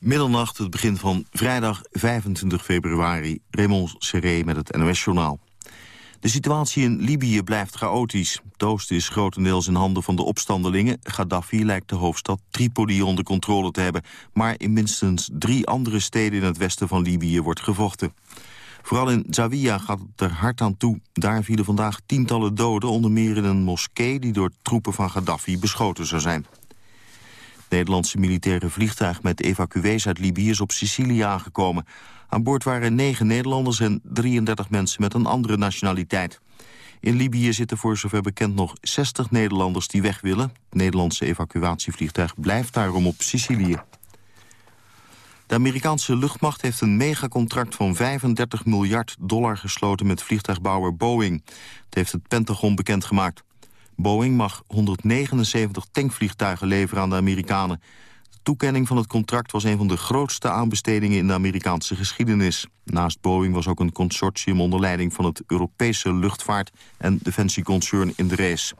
Middernacht, het begin van vrijdag 25 februari. Raymond Serré met het NOS-journaal. De situatie in Libië blijft chaotisch. Het oosten is grotendeels in handen van de opstandelingen. Gaddafi lijkt de hoofdstad Tripoli onder controle te hebben. Maar in minstens drie andere steden in het westen van Libië wordt gevochten. Vooral in Zawiya gaat het er hard aan toe. Daar vielen vandaag tientallen doden, onder meer in een moskee... die door troepen van Gaddafi beschoten zou zijn. Nederlandse militaire vliegtuig met evacuees uit Libië is op Sicilië aangekomen. Aan boord waren negen Nederlanders en 33 mensen met een andere nationaliteit. In Libië zitten voor zover bekend nog 60 Nederlanders die weg willen. Het Nederlandse evacuatievliegtuig blijft daarom op Sicilië. De Amerikaanse luchtmacht heeft een megacontract van 35 miljard dollar gesloten met vliegtuigbouwer Boeing. Het heeft het Pentagon bekendgemaakt. Boeing mag 179 tankvliegtuigen leveren aan de Amerikanen. De toekenning van het contract was een van de grootste aanbestedingen in de Amerikaanse geschiedenis. Naast Boeing was ook een consortium onder leiding van het Europese luchtvaart- en defensieconcern in de race.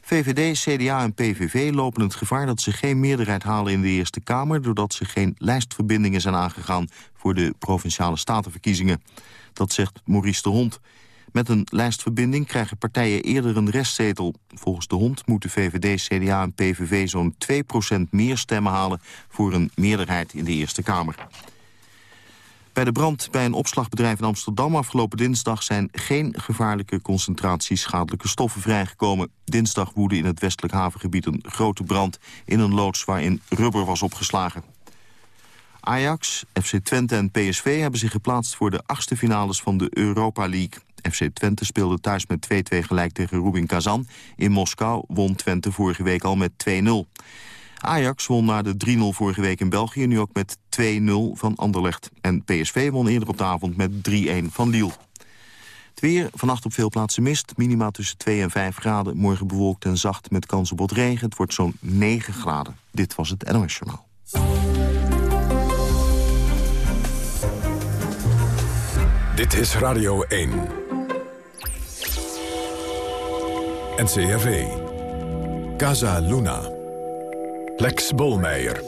VVD, CDA en PVV lopen het gevaar dat ze geen meerderheid halen in de Eerste Kamer... doordat ze geen lijstverbindingen zijn aangegaan voor de Provinciale Statenverkiezingen. Dat zegt Maurice de Hond. Met een lijstverbinding krijgen partijen eerder een restzetel. Volgens de Hond moeten VVD, CDA en PVV zo'n 2% meer stemmen halen... voor een meerderheid in de Eerste Kamer. Bij de brand bij een opslagbedrijf in Amsterdam afgelopen dinsdag... zijn geen gevaarlijke concentraties schadelijke stoffen vrijgekomen. Dinsdag woedde in het westelijk havengebied een grote brand... in een loods waarin rubber was opgeslagen. Ajax, FC Twente en PSV hebben zich geplaatst voor de achtste finales van de Europa League. FC Twente speelde thuis met 2-2 gelijk tegen Rubin Kazan. In Moskou won Twente vorige week al met 2-0. Ajax won na de 3-0 vorige week in België nu ook met 2-0 van Anderlecht. En PSV won eerder op de avond met 3-1 van Lille. Het weer, vannacht op veel plaatsen mist. Minima tussen 2 en 5 graden. Morgen bewolkt en zacht met kans op wat regen. Het wordt zo'n 9 graden. Dit was het NOS Journaal. Dit is Radio 1. NCRV. Casa Luna. Lex Bolmeijer.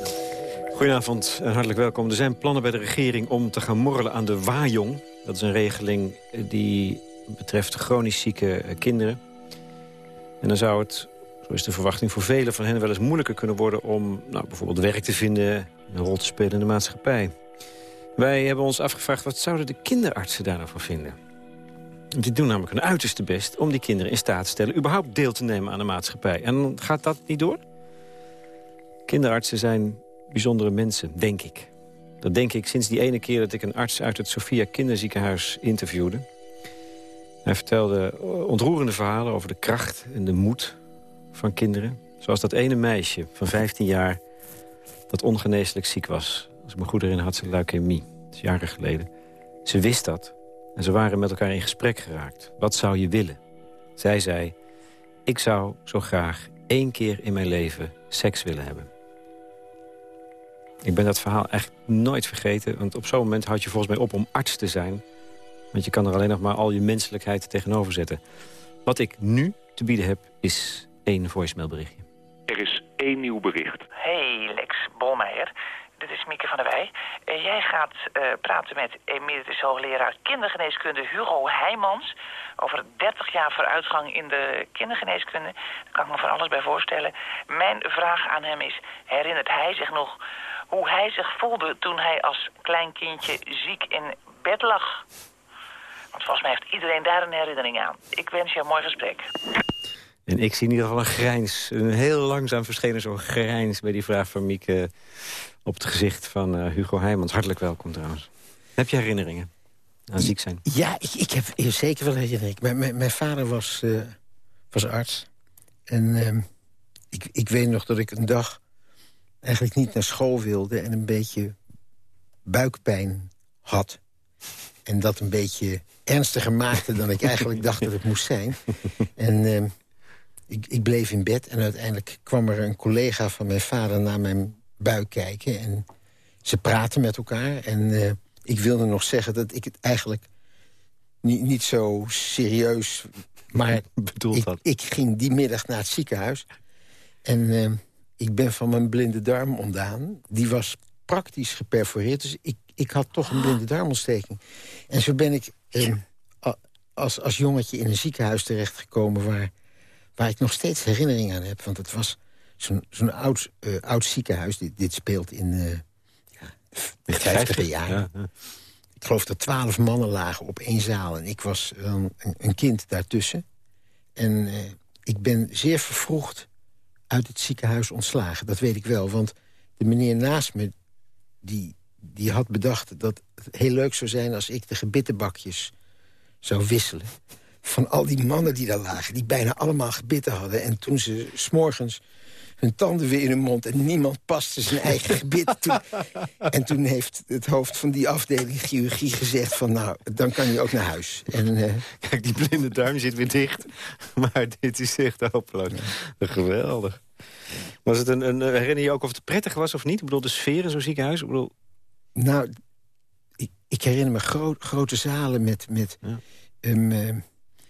Goedenavond en hartelijk welkom. Er zijn plannen bij de regering om te gaan morrelen aan de Wajong. Dat is een regeling die betreft chronisch zieke kinderen. En dan zou het, zo is de verwachting voor velen van hen... wel eens moeilijker kunnen worden om nou, bijvoorbeeld werk te vinden... een rol te spelen in de maatschappij. Wij hebben ons afgevraagd wat zouden de kinderartsen daar nou vinden. Die doen namelijk hun uiterste best om die kinderen in staat te stellen... überhaupt deel te nemen aan de maatschappij. En gaat dat niet door? Kinderartsen zijn bijzondere mensen, denk ik. Dat denk ik sinds die ene keer dat ik een arts uit het Sophia Kinderziekenhuis interviewde. Hij vertelde ontroerende verhalen over de kracht en de moed van kinderen. Zoals dat ene meisje van 15 jaar dat ongeneeslijk ziek was. Als ik me goed had ze leukemie. Dat is jaren geleden. Ze wist dat. En ze waren met elkaar in gesprek geraakt. Wat zou je willen? Zij zei, ik zou zo graag één keer in mijn leven seks willen hebben. Ik ben dat verhaal echt nooit vergeten. Want op zo'n moment houd je volgens mij op om arts te zijn. Want je kan er alleen nog maar al je menselijkheid tegenover zetten. Wat ik nu te bieden heb, is één voicemailberichtje. Er is één nieuw bericht. Hey Lex Bolmeijer, dit is Mieke van der Wij. Uh, jij gaat uh, praten met emeritus hoogleraar kindergeneeskunde Hugo Heijmans... over 30 jaar vooruitgang in de kindergeneeskunde. Daar kan ik me van alles bij voorstellen. Mijn vraag aan hem is, herinnert hij zich nog hoe hij zich voelde toen hij als klein kindje ziek in bed lag. Want volgens mij heeft iedereen daar een herinnering aan. Ik wens je een mooi gesprek. En ik zie in ieder geval een grijns, een heel langzaam verschenen zo'n grijns... bij die vraag van Mieke op het gezicht van uh, Hugo Heijmans. Hartelijk welkom trouwens. Heb je herinneringen aan ziek zijn? Ja, ik, ik heb zeker wel herinneringen. Mijn, mijn, vader was, uh, was arts. En uh, ik, ik weet nog dat ik een dag eigenlijk niet naar school wilde... en een beetje buikpijn had. En dat een beetje ernstiger maakte dan ik eigenlijk dacht dat het moest zijn. En uh, ik, ik, bleef in bed en uiteindelijk kwam er een collega van mijn vader... naar mijn buik kijken en ze praten met elkaar. En uh, ik wilde nog zeggen dat ik het eigenlijk niet, niet zo serieus... maar ik, ik, ging die middag naar het ziekenhuis... En uh, ik ben van mijn blinde darm ontdaan. Die was praktisch geperforeerd. Dus ik, ik had toch een blinde darmontsteking. En zo ben ik ehm, als, als jongetje in een ziekenhuis terechtgekomen... Waar, waar ik nog steeds herinnering aan heb. Want het was zo'n zo'n oud, uh, oud ziekenhuis. Dit, dit speelt in uh, ja, de 50 jaar. Ja, ja. Ik geloof dat twaalf mannen lagen op één zaal. En ik was een, een kind daartussen. En uh, ik ben zeer vervroegd uit het ziekenhuis ontslagen. Dat weet ik wel, want de meneer naast me... die, die had bedacht dat het heel leuk zou zijn... als ik de gebittenbakjes zou wisselen. Van al die mannen die daar lagen, die bijna allemaal gebitten hadden. En toen ze s'morgens hun tanden weer in hun mond... en niemand paste zijn eigen gebit. Toen, en toen heeft het hoofd van die afdeling chirurgie gezegd van... nou, dan kan je ook naar huis. En, uh... Kijk, die blinde duim zit weer dicht. Maar dit is echt hopeloos. Geweldig. Was het een, een, herinner je ook of het prettig was of niet? Ik bedoel, de sfeer in zo'n ziekenhuis? Ik bedoel... Nou, ik, ik herinner me grote zalen met... met ja. um,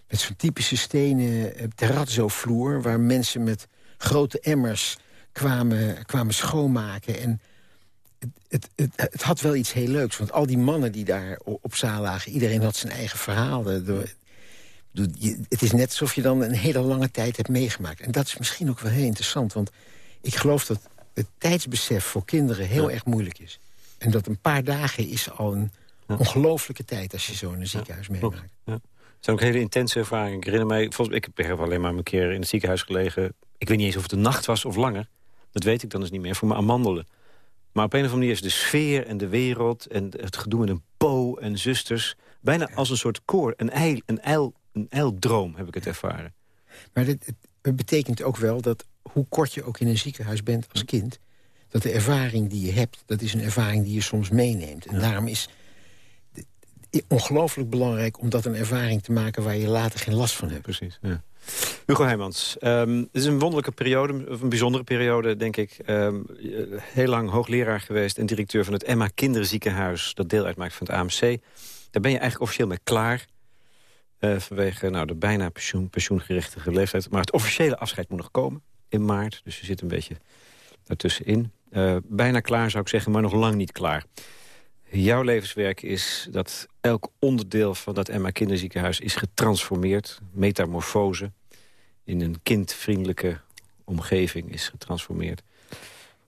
met zo'n typische stenen terrazzo-vloer... waar mensen met grote emmers kwamen, kwamen schoonmaken. En het, het, het, het, had wel iets heel leuks. Want al die mannen die daar op zaal lagen... iedereen had zijn eigen verhaal. Het is net alsof je dan een hele lange tijd hebt meegemaakt. En dat is misschien ook wel heel interessant. Want ik geloof dat het tijdsbesef voor kinderen heel erg moeilijk is. En dat een paar dagen is al een ja. ongelooflijke tijd... als je zo in een ziekenhuis meemaakt. Ja zijn ook hele intense ervaringen. Ik herinner mij, volgens, ik heb alleen maar een keer in het ziekenhuis gelegen. Ik weet niet eens of het een nacht was of langer. Dat weet ik dan dus niet meer, voor mijn amandelen. Maar op een of andere manier is de sfeer en de wereld... en het gedoe met een po en zusters... bijna als een soort koor, een, eil, een, eil, een eildroom heb ik het ervaren. Maar dit, het betekent ook wel dat hoe kort je ook in een ziekenhuis bent als kind... dat de ervaring die je hebt, dat is een ervaring die je soms meeneemt. En daarom is ongelooflijk belangrijk om dat een ervaring te maken... waar je later geen last van hebt. Precies, ja. Hugo Heijmans, um, het is een wonderlijke periode, een bijzondere periode, denk ik. Um, heel lang hoogleraar geweest en directeur van het Emma Kinderziekenhuis... dat deel uitmaakt van het AMC. Daar ben je eigenlijk officieel mee klaar. Uh, vanwege nou, de bijna pensioen, pensioengerechtige leeftijd. Maar het officiële afscheid moet nog komen in maart. Dus je zit een beetje daartussenin. Uh, bijna klaar zou ik zeggen, maar nog lang niet klaar. Jouw levenswerk is dat elk onderdeel van dat Emma Kinderziekenhuis is getransformeerd. Metamorfose in een kindvriendelijke omgeving is getransformeerd.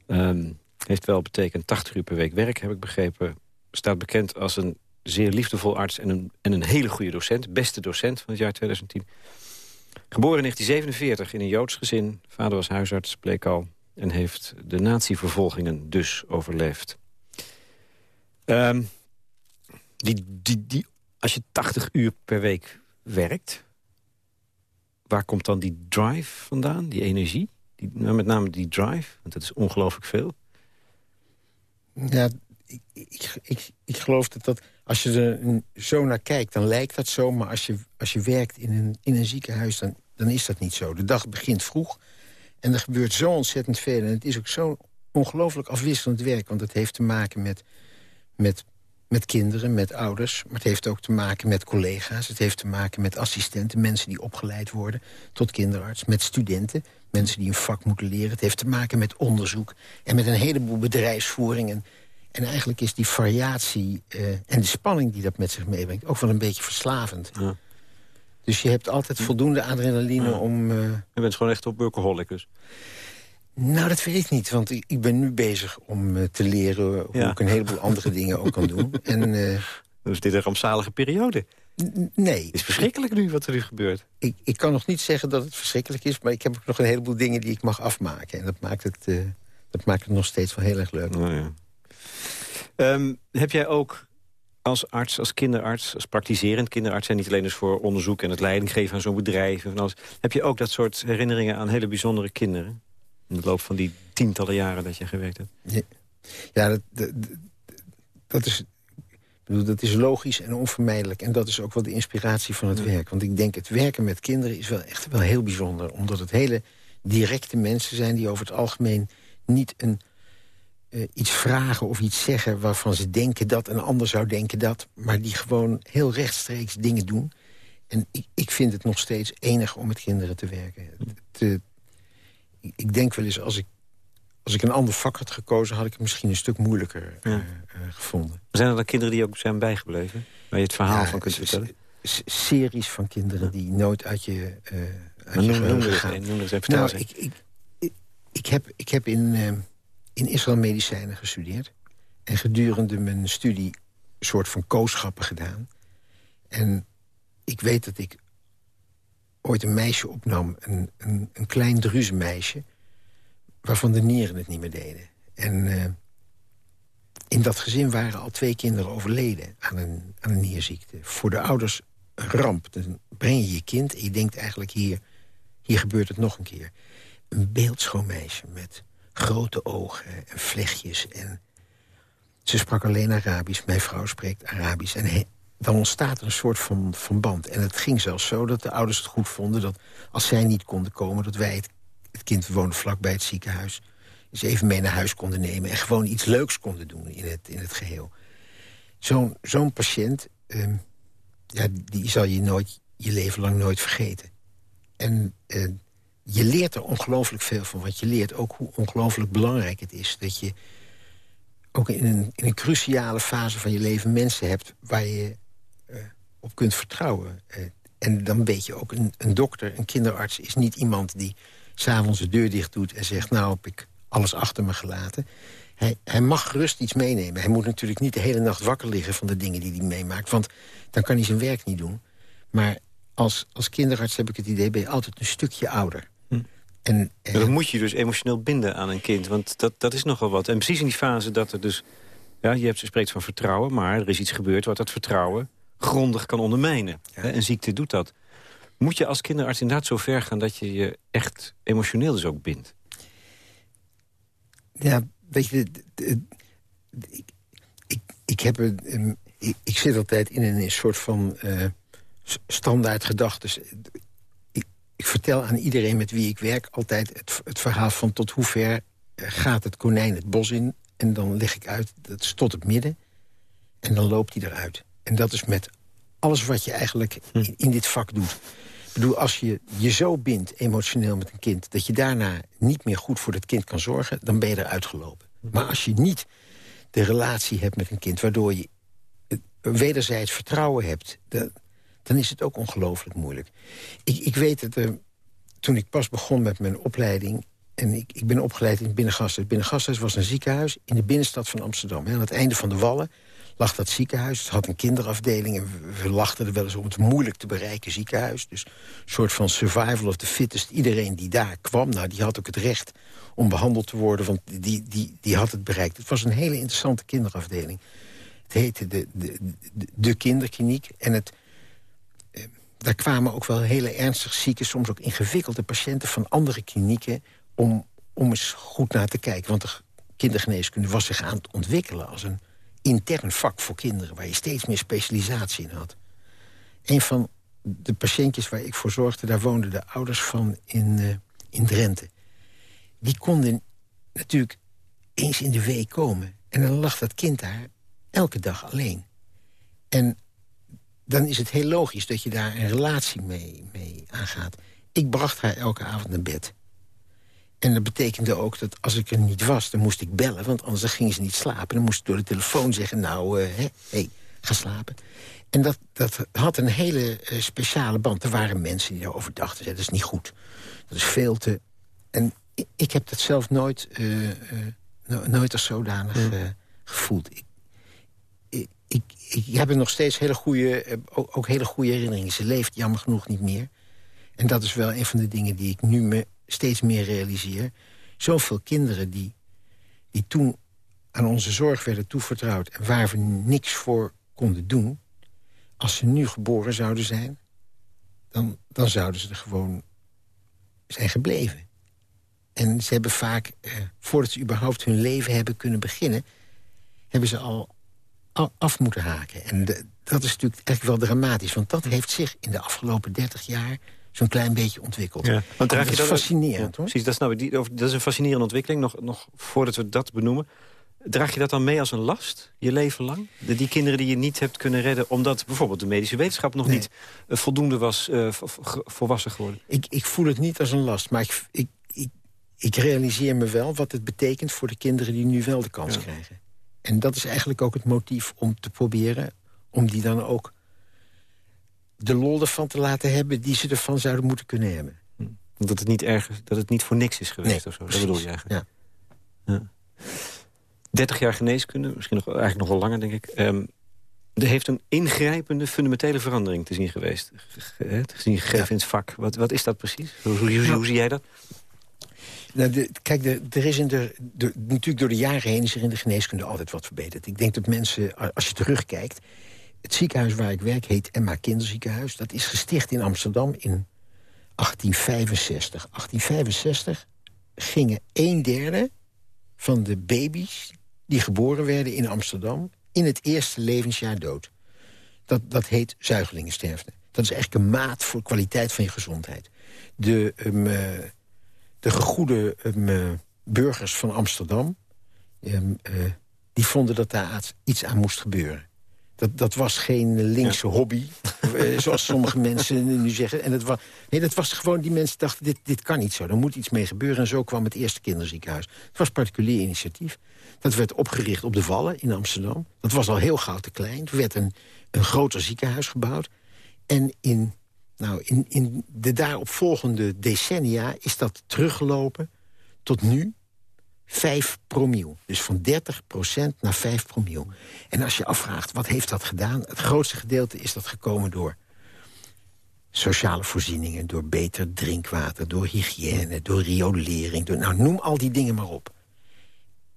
Um, heeft wel betekend 80 uur per week werk, heb ik begrepen. Staat bekend als een zeer liefdevol arts en een, en een hele goede docent. Beste docent van het jaar 2010. Geboren in 1947 in een Joods gezin. Vader was huisarts, bleek al. En heeft de natievervolgingen dus overleefd. Um, die, die, als je 80 uur per week werkt... waar komt dan die drive vandaan, die energie? Die, nou, met name die drive, want dat is ongelooflijk veel. Ja, ik, ik, ik, ik geloof dat, dat als je er zo naar kijkt, dan lijkt dat zo. Maar als je, als je werkt in een, in een ziekenhuis, dan, dan is dat niet zo. De dag begint vroeg en er gebeurt zo ontzettend veel. En het is ook zo ongelooflijk afwisselend werk. Want het heeft te maken met met, met kinderen, met ouders. Maar het heeft ook te maken met collega's. Het heeft te maken met assistenten, mensen die opgeleid worden tot kinderarts. Met studenten, mensen die een vak moeten leren. Het heeft te maken met onderzoek en met een heleboel bedrijfsvoeringen. En eigenlijk is die variatie uh, en de spanning die dat met zich meebrengt... ook wel een beetje verslavend. Ja. Dus je hebt altijd voldoende adrenaline om... Uh... Je bent gewoon echt op workaholic dus. Nou, dat weet ik niet, want ik, ik ben nu bezig om uh, te leren... hoe ik een heleboel andere dingen ook kan doen. En, uh, dus dit een rampzalige periode? Nee. Het is verschrikkelijk nu wat er nu gebeurt. Ik, ik kan nog niet zeggen dat het verschrikkelijk is... maar ik heb ook nog een heleboel dingen die ik mag afmaken. En dat maakt het, uh, dat maakt het nog steeds wel heel erg leuk. Oh, ja. um, heb jij ook als arts, als kinderarts, als praktiserend kinderarts... en niet alleen dus voor onderzoek en het leiding geven aan zo'n bedrijf... En alles, heb je ook dat soort herinneringen aan hele bijzondere kinderen? In de loop van die tientallen jaren dat je gewerkt hebt? Ja, ja dat, dat, dat, is, bedoel, dat is logisch en onvermijdelijk. En dat is ook wel de inspiratie van het werk. Want ik denk, het werken met kinderen is wel echt wel heel bijzonder. Omdat het hele directe mensen zijn die over het algemeen niet een, uh, iets vragen of iets zeggen... waarvan ze denken dat een ander zou denken dat... maar die gewoon heel rechtstreeks dingen doen. En ik, ik vind het nog steeds enig om met kinderen te werken. Het, ik denk wel eens, als ik, als ik een ander vak had gekozen... had ik het misschien een stuk moeilijker uh, gevonden. Zijn er dan kinderen die ook zijn bijgebleven? Waar je het verhaal van kunt vertellen? Series van kinderen die nooit uit je, uh, uit je noem, gaan. Noem eens even, nou, ik, ik, ik, ik, heb, ik heb in, in Israël medicijnen gestudeerd. En gedurende mijn studie een soort van kooschappen gedaan. En ik weet dat ik ooit een meisje opnam, een, een, een klein druze meisje... waarvan de nieren het niet meer deden. En uh, in dat gezin waren al twee kinderen overleden aan een, aan een nierziekte. Voor de ouders een ramp. Dan breng je je kind en je denkt eigenlijk hier... hier gebeurt het nog een keer. Een beeldschoon meisje met grote ogen en vlechtjes. En ze sprak alleen Arabisch. Mijn vrouw spreekt Arabisch. En dan ontstaat er een soort van, van band. En het ging zelfs zo dat de ouders het goed vonden... dat als zij niet konden komen, dat wij het, het kind woonde vlakbij het ziekenhuis... eens even mee naar huis konden nemen... en gewoon iets leuks konden doen in het, in het geheel. Zo'n zo'n patiënt, uh, ja, die zal je nooit je leven lang nooit vergeten. En uh, je leert er ongelooflijk veel van. Want je leert ook hoe ongelooflijk belangrijk het is... dat je ook in een, in een cruciale fase van je leven mensen hebt... waar je op kunt vertrouwen. Uh, en dan weet je ook, een, een, dokter, een kinderarts... is niet iemand die s'avonds de deur dicht doet en zegt... nou heb ik alles achter me gelaten. Hij, hij, mag gerust iets meenemen. Hij moet natuurlijk niet de hele nacht wakker liggen van de dingen die hij meemaakt. Want dan kan hij zijn werk niet doen. Maar als, als kinderarts heb ik het idee, ben je altijd een stukje ouder. Hm. En, en dan moet je dus emotioneel binden aan een kind. Want dat, dat is nogal wat. En precies in die fase dat er dus... Ja, je hebt, spreekt van vertrouwen, maar er is iets gebeurd... wat dat vertrouwen grondig kan ondermijnen. Ja. Een ziekte doet dat. Moet je als kinderarts inderdaad zo ver gaan... dat je je echt emotioneel dus ook bindt? Ja, weet je... Ik, ik, ik, heb een, ik, ik, zit altijd in een soort van uh, standaard gedachtes. Ik, ik, vertel aan iedereen met wie ik werk altijd het, het verhaal van... tot hoe ver gaat het konijn het bos in. En dan leg ik uit, dat is tot het midden. En dan loopt hij eruit. En dat is met alles wat je eigenlijk in, in dit vak doet. Ik bedoel, als je je zo bindt emotioneel met een kind... dat je daarna niet meer goed voor dat kind kan zorgen... dan ben je eruit gelopen. Maar als je niet de relatie hebt met een kind... waardoor je wederzijds vertrouwen hebt... dan, dan is het ook ongelooflijk moeilijk. Ik, ik weet dat er, toen ik pas begon met mijn opleiding... en ik, ik ben opgeleid in het Binnengasthuis. Het Binnengasthuis was een ziekenhuis in de binnenstad van Amsterdam. Aan het einde van de Wallen lag dat ziekenhuis. Het had een kinderafdeling en we lachten er wel eens om het moeilijk te bereiken ziekenhuis. Dus een soort van survival of the fittest. Iedereen die daar kwam, nou, die had ook het recht om behandeld te worden... want die, die, die had het bereikt. Het was een hele interessante kinderafdeling. Het heette de, de, de, de kinderkliniek. En het, eh, daar kwamen ook wel hele ernstig zieke... soms ook ingewikkelde patiënten van andere klinieken... om, om eens goed naar te kijken. Want de kindergeneeskunde was zich aan het ontwikkelen... als een intern vak voor kinderen... waar je steeds meer specialisatie in had. Een van de patiëntjes waar ik voor zorgde... daar woonden de ouders van in, uh, in Drenthe. Die konden natuurlijk eens in de week komen. En dan lag dat kind daar elke dag alleen. En dan is het heel logisch dat je daar een relatie mee, mee aangaat. Ik bracht haar elke avond naar bed. En dat betekende ook dat als ik er niet was, dan moest ik bellen. Want anders ging ze niet slapen. Dan moest ik door de telefoon zeggen, nou, hé, uh, hey, ga slapen. En dat, dat had een hele uh, speciale band. Er waren mensen die daarover dachten, dat is niet goed. Dat is veel te... En ik, ik heb dat zelf nooit, uh, no, nooit als zodanig Hmm. gevoeld. Ik, ik, ik, ik, heb er nog steeds hele goede, ook, ook hele goede herinneringen. Ze leeft jammer genoeg niet meer. En dat is wel een van de dingen die ik nu me steeds meer realiseer. Zoveel kinderen die, die toen aan onze zorg werden toevertrouwd... en waar we niks voor konden doen... als ze nu geboren zouden zijn... dan, dan zouden ze er gewoon zijn gebleven. En ze hebben vaak, eh, voordat ze überhaupt hun leven hebben kunnen beginnen... hebben ze al, af moeten haken. En dat is natuurlijk echt wel dramatisch. Want dat heeft zich in de afgelopen 30 jaar zo'n klein beetje ontwikkeld. Ja, want dat is fascinerend, hoor. Precies, dat, snap ik. Die, dat is een fascinerende ontwikkeling. Nog, nog voordat we dat benoemen. Draag je dat dan mee als een last, je leven lang? De, die kinderen die je niet hebt kunnen redden... omdat bijvoorbeeld de medische wetenschap nog Nee. niet uh, voldoende was uh, volwassen geworden? Ik, ik voel het niet als een last, maar ik, ik, ik, ik realiseer me wel wat het betekent voor de kinderen die nu wel de kans krijgen. En dat is eigenlijk ook het motief om te proberen... om die dan ook de lol ervan te laten hebben... die ze ervan zouden moeten kunnen hebben. Hm. Dat het niet, ergens, dat het niet voor niks is geweest of zo. Dat bedoel je eigenlijk. Ja. ja. 30 jaar geneeskunde, misschien nog, eigenlijk nog wel langer, denk ik. Um, er heeft een ingrijpende, fundamentele verandering te zien geweest. Te zien gegeven in het vak. Wat, wat is dat precies? Hoe, hoe, hoe zie jij dat? Nou, kijk, de, er is in de, de, natuurlijk door de jaren heen is er in de geneeskunde altijd wat verbeterd. Ik denk dat mensen, als je terugkijkt... Het ziekenhuis waar ik werk heet Emma Kinderziekenhuis. Dat is gesticht in Amsterdam in 1865. 1865 gingen een derde van de baby's die geboren werden in Amsterdam... in het eerste levensjaar dood. Dat, dat heet zuigelingensterfte. Dat is eigenlijk een maat voor kwaliteit van je gezondheid. De, um, de gegoede um, burgers van Amsterdam... Um, uh, die vonden dat daar iets aan moest gebeuren. Dat, dat was geen linkse hobby, eh, zoals sommige mensen nu zeggen. En dat was, nee, dat was gewoon, die mensen dachten, dit, dit kan niet zo. Er moet iets mee gebeuren. En zo kwam het eerste kinderziekenhuis. Het was particulier initiatief. Dat werd opgericht op de Wallen in Amsterdam. Dat was al heel gauw te klein. Er werd een, een groter ziekenhuis gebouwd. En in, nou, in, in de daaropvolgende decennia is dat teruggelopen tot nu 5 promiel. Dus van 30% naar 5 promiel. En als je afvraagt, wat heeft dat gedaan? Het grootste gedeelte is dat gekomen door sociale voorzieningen... door beter drinkwater, door hygiëne, door riolering. Door, nou, noem al die dingen maar op.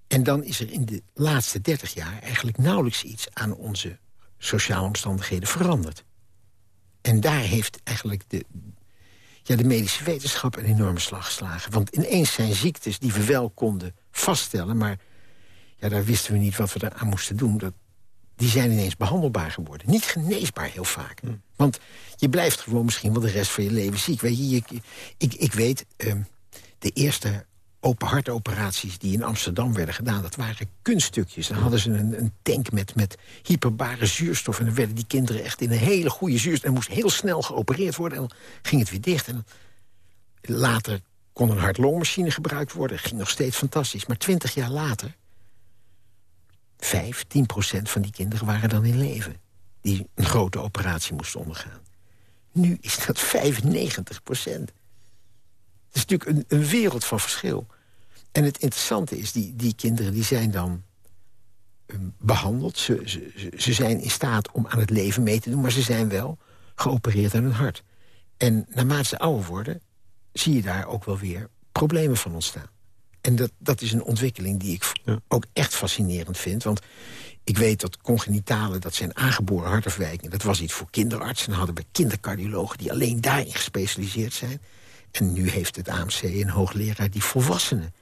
En dan is er in de laatste 30 jaar eigenlijk nauwelijks iets... aan onze sociale omstandigheden veranderd. En daar heeft eigenlijk de, ja, de medische wetenschap een enorme slag geslagen. Want ineens zijn ziektes die we wel konden vaststellen... maar ja, daar wisten we niet wat we eraan moesten doen. Dat, die zijn ineens behandelbaar geworden. Niet geneesbaar heel vaak. Hm. Want je blijft gewoon misschien wel de rest van je leven ziek. Weet je, je ik, ik weet, uh, de eerste open hartoperaties die in Amsterdam werden gedaan... dat waren kunststukjes. Dan hadden ze een, een, tank met, met hyperbare zuurstof... en dan werden die kinderen echt in een hele goede zuurstof... en moest heel snel geopereerd worden en dan ging het weer dicht. En later kon een hart-longmachine gebruikt worden. ging nog steeds fantastisch. Maar twintig jaar later... 5, 10 procent van die kinderen waren dan in leven. Die een grote operatie moesten ondergaan. Nu is dat 95 procent. Het is natuurlijk een, een, wereld van verschil. En het interessante is, die, die kinderen die zijn dan um, behandeld. Ze, ze, ze zijn in staat om aan het leven mee te doen... maar ze zijn wel geopereerd aan hun hart. En naarmate ze ouder worden, zie je daar ook wel weer problemen van ontstaan. En dat, dat is een ontwikkeling die ik ook echt fascinerend vind. Want ik weet dat congenitale, dat zijn aangeboren hartafwijkingen... dat was iets voor kinderartsen. En hadden we kindercardiologen die alleen daarin gespecialiseerd zijn. En nu heeft het AMC een hoogleraar die volwassenen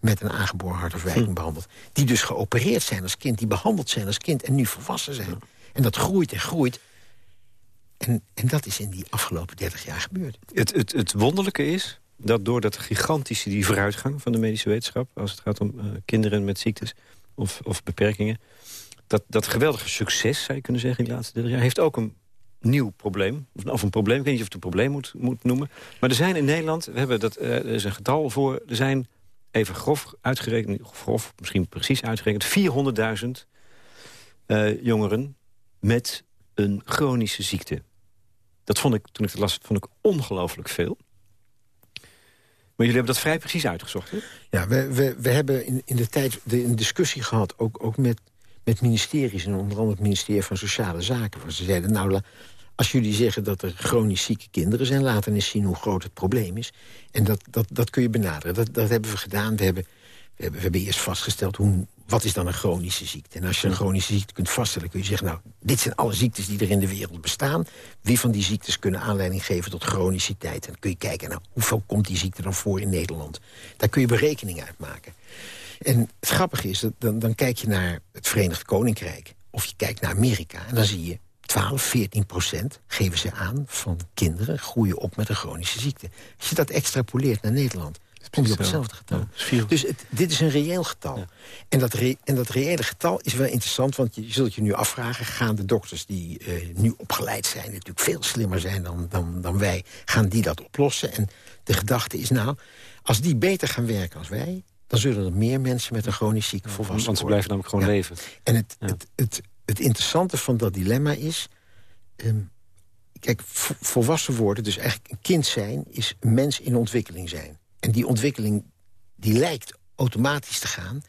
met een aangeboren hartafwijking hm. behandelt. Die dus geopereerd zijn als kind, die behandeld zijn als kind... en nu volwassen zijn. En dat groeit en groeit. En, en dat is in die afgelopen 30 jaar gebeurd. Het, het, het wonderlijke is dat door dat gigantische die vooruitgang van de medische wetenschap... als het gaat om uh, kinderen met ziektes of, of beperkingen... Dat, dat geweldige succes, zou je kunnen zeggen, in de laatste 30 jaar... heeft ook een nieuw probleem. Of een probleem, ik weet niet of het een probleem moet, moet noemen. Maar er zijn in Nederland, we hebben dat, uh, er is een getal voor... er zijn, even grof uitgerekend, grof, misschien precies uitgerekend... 400.000 uh, jongeren met een chronische ziekte. Dat vond ik, toen ik het las, vond ik ongelooflijk veel. Maar jullie hebben dat vrij precies uitgezocht, hè? Ja, we, we, we hebben in, in de tijd de, een discussie gehad... ook, ook met met ministeries en onder andere het ministerie van Sociale Zaken. Waar ze zeiden, nou, als jullie zeggen dat er chronisch zieke kinderen zijn... laten eens zien hoe groot het probleem is. En dat, dat, dat kun je benaderen. Dat, dat hebben we gedaan. We hebben, we hebben, we hebben eerst vastgesteld, hoe, wat is dan een chronische ziekte? En als je een chronische ziekte kunt vaststellen, kun je zeggen... nou, dit zijn alle ziektes die er in de wereld bestaan. Wie van die ziektes kunnen aanleiding geven tot chroniciteit? En dan kun je kijken, nou, hoeveel komt die ziekte dan voor in Nederland? Daar kun je berekeningen uit maken. En het grappige is, dat dan, dan kijk je naar het Verenigd Koninkrijk... of je kijkt naar Amerika en dan zie je 12, 14 procent geven ze aan van kinderen groeien op met een chronische ziekte. Als je dat extrapoleert naar Nederland, kom je op hetzelfde getal. dus het, dit is een reëel getal. En, dat en dat reële getal is wel interessant, want je zult je nu afvragen... gaan de dokters die uh, nu opgeleid zijn, natuurlijk veel slimmer zijn dan, dan, dan wij... gaan die dat oplossen? En de gedachte is nou, als die beter gaan werken als wij... dan zullen er meer mensen met een chronisch zieke volwassen Want ze blijven namelijk gewoon leven. En het, het, het, het, interessante van dat dilemma is... Um, kijk, volwassen worden, dus eigenlijk een kind zijn... is een mens in ontwikkeling zijn. En die ontwikkeling die lijkt automatisch te gaan.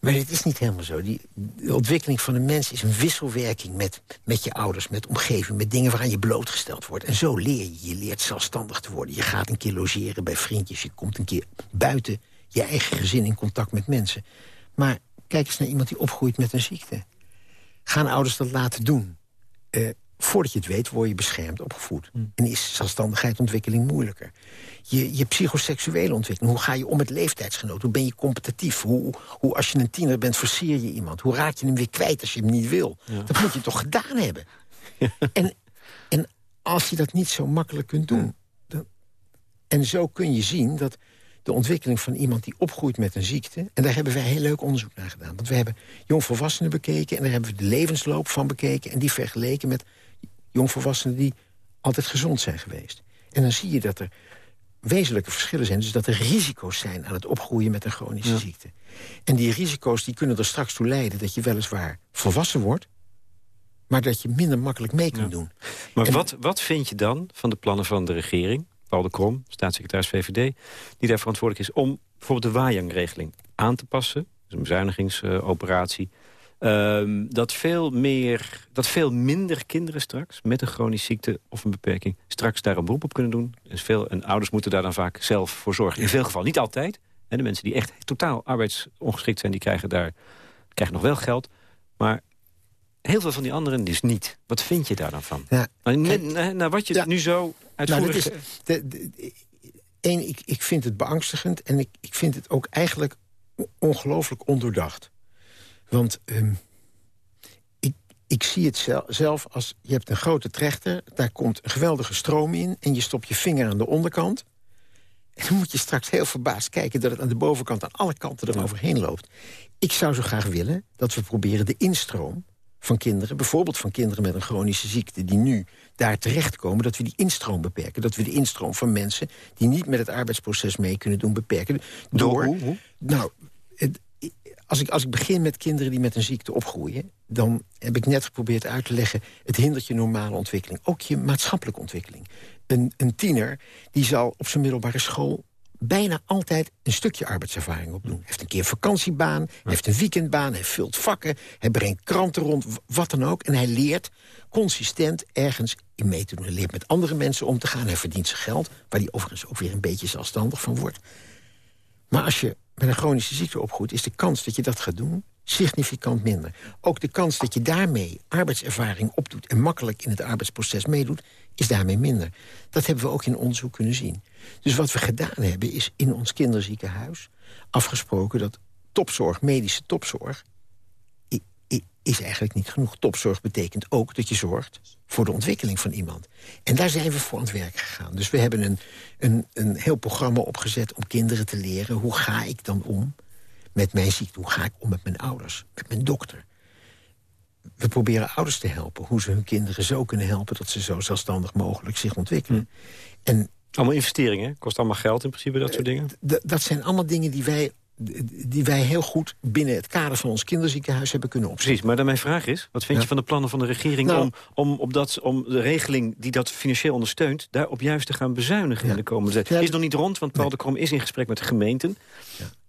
Maar het is niet helemaal zo. Die, de ontwikkeling van een mens is een wisselwerking met, met je ouders, met omgeving... met dingen waaraan je blootgesteld wordt. En zo leer je. Je leert zelfstandig te worden. Je gaat een keer logeren bij vriendjes. Je komt een keer buiten je eigen gezin in contact met mensen. Maar kijk eens naar iemand die opgroeit met een ziekte. Gaan ouders dat laten doen? Uh, voordat je het weet, word je beschermd opgevoed. Hmm. En is zelfstandigheidsontwikkeling moeilijker. Je, je psychoseksuele ontwikkeling. Hoe ga je om met leeftijdsgenoten? Hoe ben je competitief? Hoe, hoe als je een tiener bent, versier je iemand? Hoe raak je hem weer kwijt als je hem niet wil? Dat moet je toch gedaan hebben? en, en als je dat niet zo makkelijk kunt doen... Dan, en zo kun je zien dat de ontwikkeling van iemand die opgroeit met een ziekte... en daar hebben wij heel leuk onderzoek naar gedaan. Want we hebben jongvolwassenen bekeken... en daar hebben we de levensloop van bekeken... en die vergeleken met jongvolwassenen die altijd gezond zijn geweest. En dan zie je dat er wezenlijke verschillen zijn. Dus dat er risico's zijn aan het opgroeien met een chronische ziekte. En die risico's die kunnen er straks toe leiden dat je weliswaar volwassen wordt... maar dat je minder makkelijk mee kunt doen. Maar wat, wat vind je dan van de plannen van de regering... Paul de Krom, staatssecretaris VVD... die daar verantwoordelijk is om bijvoorbeeld de Wajang-regeling aan te passen... dus een bezuinigingsoperatie... Ehm, dat, veel meer, dat veel minder kinderen straks met een chronische ziekte of een beperking... straks daar een beroep op kunnen doen. Dus veel, en ouders moeten daar dan vaak zelf voor zorgen. In veel gevallen, niet altijd. En de mensen die echt totaal arbeidsongeschikt zijn... die krijgen daar krijgen nog wel geld. Maar heel veel van die anderen dus niet. Wat vind je daar dan van? Ja, nou, wat je nu zo uitvoerig... Nou, is, Eén, ik, ik vind het beangstigend en ik, ik vind het ook eigenlijk ongelooflijk ondoordacht. Want um, ik, ik zie het zelf als... je hebt een grote trechter, daar komt een geweldige stroom in... en je stopt je vinger aan de onderkant... En dan moet je straks heel verbaasd kijken dat het aan de bovenkant... aan alle kanten eroverheen loopt. Ik zou zo graag willen dat we proberen de instroom van kinderen... bijvoorbeeld van kinderen met een chronische ziekte... die nu daar terechtkomen, dat we die instroom beperken. Dat we de instroom van mensen die niet met het arbeidsproces mee kunnen doen... beperken. Door, hoe? Nou, het, als ik, als ik begin met kinderen die met een ziekte opgroeien... dan heb ik net geprobeerd uit te leggen... het hindert je normale ontwikkeling. Ook je maatschappelijke ontwikkeling. Een, een tiener die zal op zijn middelbare school bijna altijd een stukje arbeidservaring opdoen. Hij heeft een keer een vakantiebaan, hij heeft een weekendbaan... hij vult vakken, hij brengt kranten rond, wat dan ook. En hij leert consistent ergens in mee te doen. Hij leert met andere mensen om te gaan. Hij verdient zijn geld, waar hij overigens ook weer een beetje zelfstandig van wordt. Maar als je met een chronische ziekte opgroeit... is de kans dat je dat gaat doen significant minder. Ook de kans dat je daarmee arbeidservaring opdoet... en makkelijk in het arbeidsproces meedoet, is daarmee minder. Dat hebben we ook in onderzoek kunnen zien. Dus wat we gedaan hebben, is in ons kinderziekenhuis afgesproken... dat topzorg, medische topzorg is eigenlijk niet genoeg. Topzorg betekent ook dat je zorgt voor de ontwikkeling van iemand. En daar zijn we voor aan het werk gegaan. Dus we hebben een, een, een heel programma opgezet om kinderen te leren... hoe ga ik dan om met mijn ziekte? Hoe ga ik om met mijn ouders, met mijn dokter? We proberen ouders te helpen. Hoe ze hun kinderen zo kunnen helpen... dat ze zo zelfstandig mogelijk zich ontwikkelen. Hm. En allemaal investeringen, kost allemaal geld in principe, dat soort dingen? Dat zijn allemaal dingen die wij die wij heel goed binnen het kader van ons kinderziekenhuis hebben kunnen opzetten. Precies, maar dan mijn vraag is, wat vind je van de plannen van de regering... Nou, om, om, op dat, om de regeling die dat financieel ondersteunt... daarop juist te gaan bezuinigen in de komende tijd? is nog niet rond, want Paul de Krom is in gesprek met de gemeenten.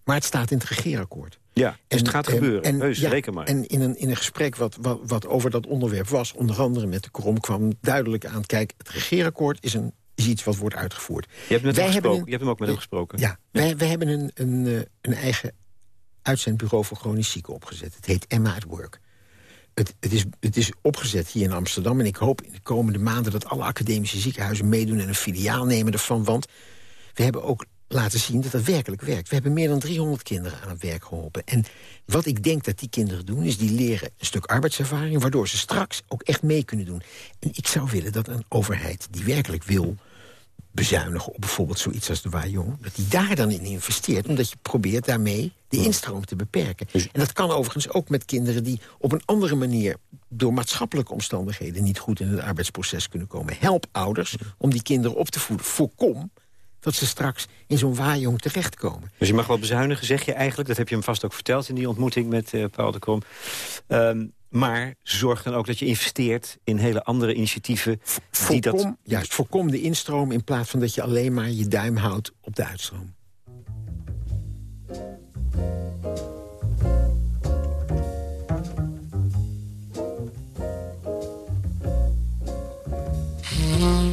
Maar het staat in het regeerakkoord. Ja, dus het gaat gebeuren, en, heus, reken maar. En in een, in een gesprek wat, wat, wat over dat onderwerp was... onder andere met de Krom kwam duidelijk aan... kijk, het regeerakkoord is een is iets wat wordt uitgevoerd. Je hebt, met hem gesproken. je hebt hem ook met hem gesproken. Ja, Wij, wij hebben een, een, eh, een eigen uitzendbureau voor chronisch zieken opgezet. Het heet Emma at Work. Het, het, is, het is opgezet hier in Amsterdam. En ik hoop in de komende maanden dat alle academische ziekenhuizen meedoen... en een filiaal nemen ervan. Want we hebben ook laten zien dat dat werkelijk werkt. We hebben meer dan 300 kinderen aan het werk geholpen. En wat ik denk dat die kinderen doen, is die leren een stuk arbeidservaring... waardoor ze straks ook echt mee kunnen doen. En ik zou willen dat een overheid die werkelijk wil bezuinigen op bijvoorbeeld zoiets als de Wajong... dat hij daar dan in investeert, omdat je probeert daarmee de instroom te beperken. Dus- En dat kan overigens ook met kinderen die op een andere manier... door maatschappelijke omstandigheden niet goed in het arbeidsproces kunnen komen. Help ouders om die kinderen op te voeden. Voorkom dat ze straks in zo'n Wajong terechtkomen. Dus je mag wel bezuinigen, zeg je eigenlijk. Dat heb je hem vast ook verteld in die ontmoeting met eh, Paul de Krom. Ehm, maar zorg dan ook dat je investeert in hele andere initiatieven... die dat Voorkom, juist, voorkom de instroom in plaats van dat je alleen maar je duim houdt op de uitstroom. Ja.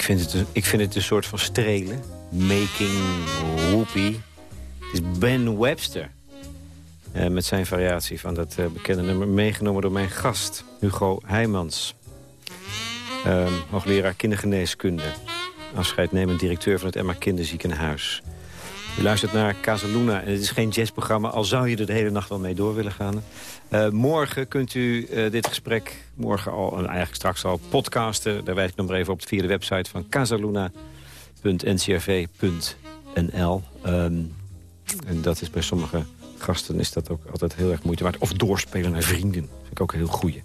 Ik vind, het ik vind het een soort van strelen. Making whoopie. Het is Ben Webster. Eh, met zijn variatie van dat eh, bekende nummer. Meegenomen door mijn gast, Hugo Heijmans. Ehm, hoogleraar kindergeneeskunde. Afscheidnemend directeur van het Emma Kinderziekenhuis. U luistert naar Casaluna en het is geen jazzprogramma... al zou je er de hele nacht wel mee door willen gaan. Eh, morgen kunt u eh, dit gesprek, morgen al en eigenlijk straks al podcasten. Daar wijs ik nog maar even op via de website van casaluna.ncrv.nl. Ehm, en dat is bij sommige gasten is dat ook altijd heel erg moeite waard. Of doorspelen naar vrienden. vind ik ook een heel goeie.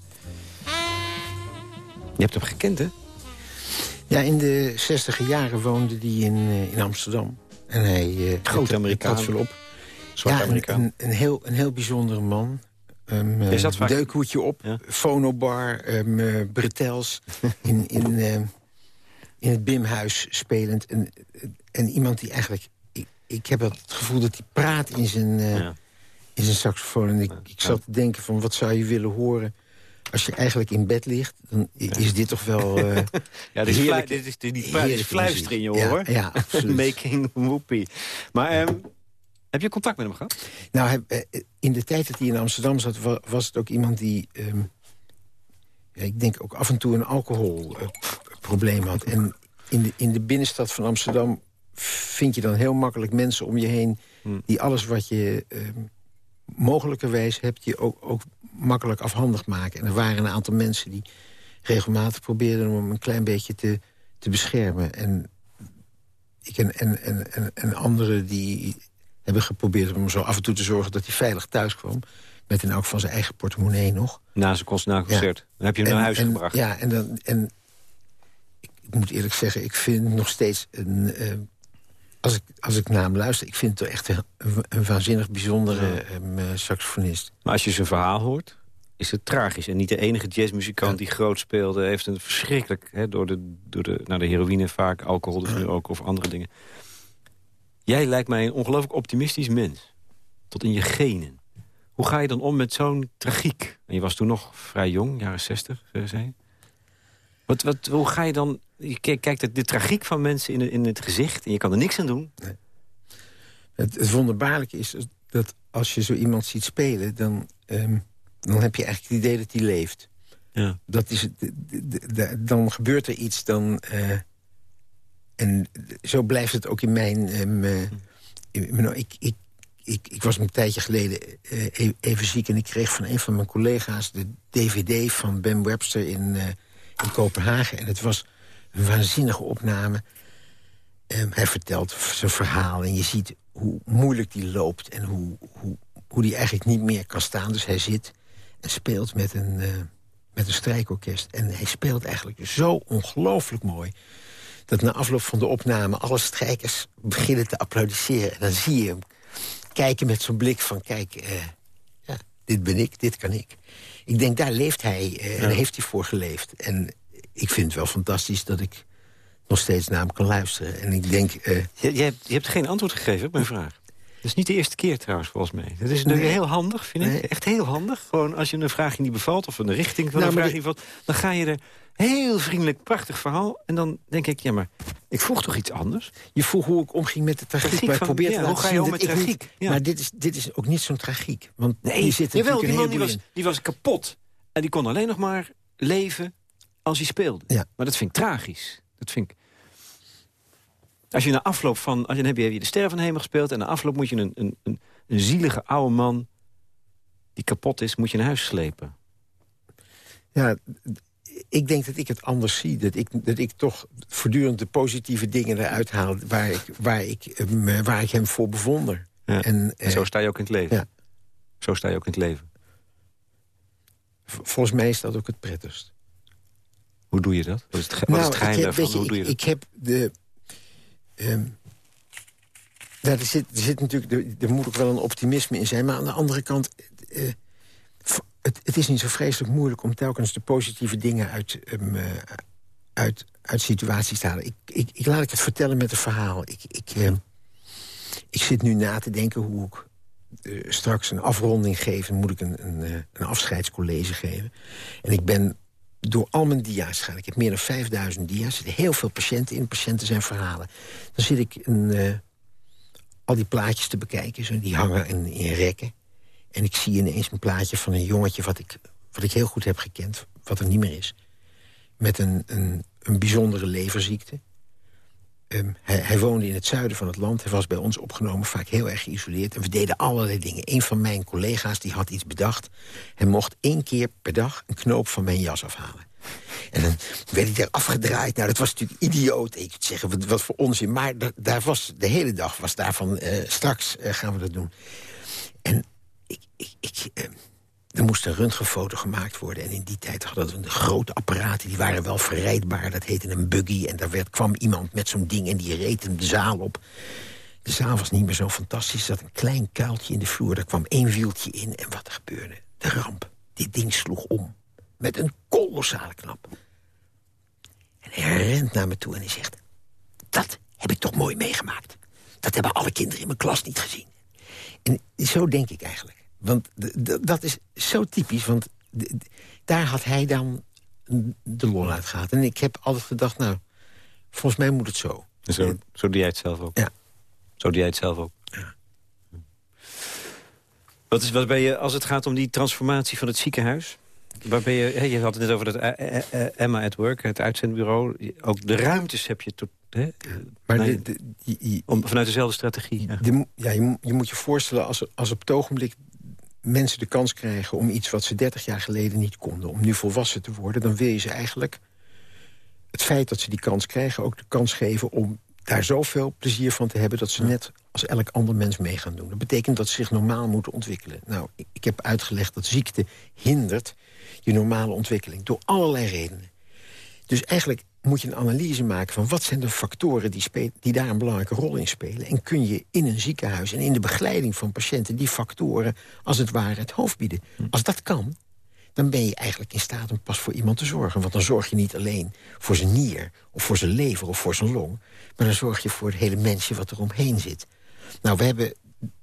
Je hebt hem gekend, hè? Ja, in de zestiger jaren woonde hij in, eh, in Amsterdam. En hij... eh, Groot Amerikaan. het op. Zwart ja, een, Amerikaan. een, een heel, een heel bijzondere man. Um, Je zat vaak- deukhoedje op, Ja. fonobar, um, eh, bretels. in, in, eh, in het Bimhuis spelend. En, en iemand die eigenlijk... Ik, ik heb het gevoel dat hij praat in zijn, Ja. in zijn saxofoon. En ik, ik zat te denken van, wat zou je willen horen... als je eigenlijk in bed ligt, dan is dit toch wel... eh, Ja, dit is, flu- dit is, dit is, heerlijke dit is fluisteren in je muziek. oor. Ja, absoluut. Making whoopie. Maar ehm, heb je contact met hem gehad? Nou, eh, in de tijd dat hij in Amsterdam zat... wa- was het ook iemand die... ehm, ja, ik denk ook af en toe een alcoholprobleem had. En in de, in de binnenstad van Amsterdam vind je dan heel makkelijk mensen om je heen... Hmm. die alles wat je ehm, mogelijkerwijs hebt... je ook, ook makkelijk afhandig maken. En er waren een aantal mensen die regelmatig probeerden... om hem een klein beetje te, te beschermen. En ik en, en, en, en, en anderen die hebben geprobeerd om zo af en toe te zorgen... dat hij veilig thuis kwam. Met in elk van zijn eigen portemonnee nog. Na zijn concert, concert. Dan heb je hem naar huis en, gebracht. Ja, en, dan, en ik, ik moet eerlijk zeggen, ik vind nog steeds een... als, ik, als ik naar hem luister, ik vind het toch echt een, een waanzinnig bijzondere ehm, eh, saxofonist. Maar als je zijn verhaal hoort, is het tragisch. En niet de enige jazzmuzikant Ja. die groot speelde... heeft een verschrikkelijk, hè, door, de, door de, naar de heroïne vaak, alcohol dus nu ook, of andere dingen. Jij lijkt mij een ongelooflijk optimistisch mens. Tot in je genen. Hoe ga je dan om met zo'n tragiek? En je was toen nog vrij jong, jaren zestig, zei je. Wat, wat, hoe ga je dan... Je kijkt de, de tragiek van mensen in, in het gezicht... en je kan er niks aan doen. Het, het wonderbaarlijke is dat als je zo iemand ziet spelen... dan, ehm, dan heb je eigenlijk het idee dat hij leeft. Ja. Dat is, dan gebeurt er iets, dan... eh, en zo blijft het ook in mijn... ehm, eh, in mijn- ik, ik, ik, ik was een tijdje geleden eh, e- even ziek... en ik kreeg van een van mijn collega's de dvd van Ben Webster in, in Kopenhagen. En het was een waanzinnige opname. Ehm, hij vertelt zijn verhaal en je ziet hoe moeilijk die loopt... en hoe, hoe, hoe die eigenlijk niet meer kan staan. Dus hij zit en speelt met een, eh, met een strijkorkest. En hij speelt eigenlijk zo ongelooflijk mooi... dat na afloop van de opname alle strijkers beginnen te applaudisseren. En dan zie je hem kijken met zo'n blik van... kijk, eh, ja, dit ben ik, dit kan ik. Ik denk, daar leeft hij eh, en heeft hij voor geleefd. En ik vind het wel fantastisch dat ik nog steeds naar hem kan luisteren. En ik denk... eh, Je, je, hebt, je hebt geen antwoord gegeven op mijn vraag. Dat is niet de eerste keer trouwens, volgens mij. Dat is nu Nee. heel handig, vind ik. Nee. Echt heel handig. Gewoon als je een vraag niet bevalt... of een richting van Nou, een vraag niet bevalt... dan ga je er heel vriendelijk, prachtig verhaal... en dan denk ik, ja, maar ik vroeg toch iets anders? Je vroeg hoe ik omging met de tragiek. Tragiek maar ik probeer ja, hoe ga je om met niet- tragiek? Ja. Maar dit is, dit is ook niet zo'n tragiek. Want hier zit jawel, die man die was, die was kapot. En die kon alleen nog maar leven als hij speelde. Ja. Maar dat vind ik tragisch. Dat vind ik... Als je na afloop van... Als je, dan heb je de Sterren van Hemel gespeeld... en na afloop moet je een, een, een, een zielige oude man... die kapot is, moet je naar huis slepen. Ja, ik denk dat ik het anders zie. Dat ik, dat ik toch voortdurend de positieve dingen eruit haal... waar ik, waar ik, hem, waar ik hem voor bewonder. Ja. En, En zo eh, sta je ook in het leven. ja. Zo sta je ook in het leven. volgens mij is dat ook het prettigst. Hoe doe je dat? Wat is het, Nou, geheim daarvan? Hoe doe je dat? ik heb de... nou, er, zit, er zit natuurlijk, er, er moet ook wel een optimisme in zijn. Maar aan de andere kant, eh, v- het, het is niet zo vreselijk moeilijk... om telkens de positieve dingen uit, ehm, eh, uit, uit situaties te halen. Ik, ik, ik laat ik het vertellen met een verhaal. Ik, ik, ik zit nu na te denken hoe ik eh, straks een afronding geef. Dan moet ik een, een, eh, een afscheidscollege geven. En ik ben door al mijn dia's gaan. Ik heb meer dan 5000 dia's. Er zitten heel veel patiënten in. Patiënten zijn verhalen. Dan zit ik een, eh, al die plaatjes te bekijken. Zo, die hangen in, in rekken. En ik zie ineens een plaatje van een jongetje... wat ik, wat ik heel goed heb gekend, wat er niet meer is. Met een, een, een bijzondere leverziekte. Ehm, hij, hij woonde in het zuiden van het land. Hij was bij ons opgenomen, vaak heel erg geïsoleerd. En we deden allerlei dingen. Een van mijn collega's die had iets bedacht. Hij mocht één keer per dag een knoop van mijn jas afhalen. En dan werd ik daar afgedraaid. Nou, dat was natuurlijk idioot. Ik kunt zeggen, wat, wat voor onzin. Maar da- daar was, de hele dag was daarvan... eh, straks eh, gaan we dat doen. En ik... ik, ik eh, er moest een röntgenfoto gemaakt worden. En in die tijd hadden we de grote apparaten. Die waren wel verrijdbaar. Dat heette een buggy. En daar werd, kwam iemand met zo'n ding en die reed hem de zaal op. De zaal was niet meer zo fantastisch. Er zat een klein kuiltje in de vloer. Daar kwam één wieltje in. En wat er gebeurde? de ramp. Dit ding sloeg om. Met een kolossale knap. En hij rent naar me toe en hij zegt... Dat heb ik toch mooi meegemaakt. Dat hebben alle kinderen in mijn klas niet gezien. En zo denk ik eigenlijk. Want dat is zo typisch, want daar had hij dan de lol uit gehad. En ik heb altijd gedacht, nou, volgens mij moet het zo. Zo, zo doe jij het zelf ook? Ja. Zo doe jij het zelf ook? Ja. Wat is, wat ben je, als het gaat om die transformatie van het ziekenhuis... Waar ben je, je had het net over dat eh, eh, eh, Emma at Work, het uitzendbureau. Ook de ruimtes heb je tot, hè, maar nee, de, de, om, vanuit dezelfde strategie. De, ja, je, je, moet je voorstellen, als, als op het ogenblik mensen de kans krijgen... om iets wat ze 30 jaar geleden niet konden, om nu volwassen te worden... dan wil je ze eigenlijk het feit dat ze die kans krijgen... ook de kans geven om daar zoveel plezier van te hebben... dat ze net als elk ander mens mee gaan doen. Dat betekent dat ze zich normaal moeten ontwikkelen. Nou, ik, ik heb uitgelegd dat ziekte hindert je normale ontwikkeling. Door allerlei redenen. Dus eigenlijk moet je een analyse maken van wat zijn de factoren die, die daar een belangrijke rol in spelen. En kun je in een ziekenhuis en in de begeleiding van patiënten die factoren als het ware het hoofd bieden. Hm. Als dat kan, dan ben je eigenlijk in staat om pas voor iemand te zorgen. Want dan zorg je niet alleen voor zijn nier, of voor zijn lever, of voor zijn long... maar dan zorg je voor het hele mensje wat er omheen zit. Nou, we hebben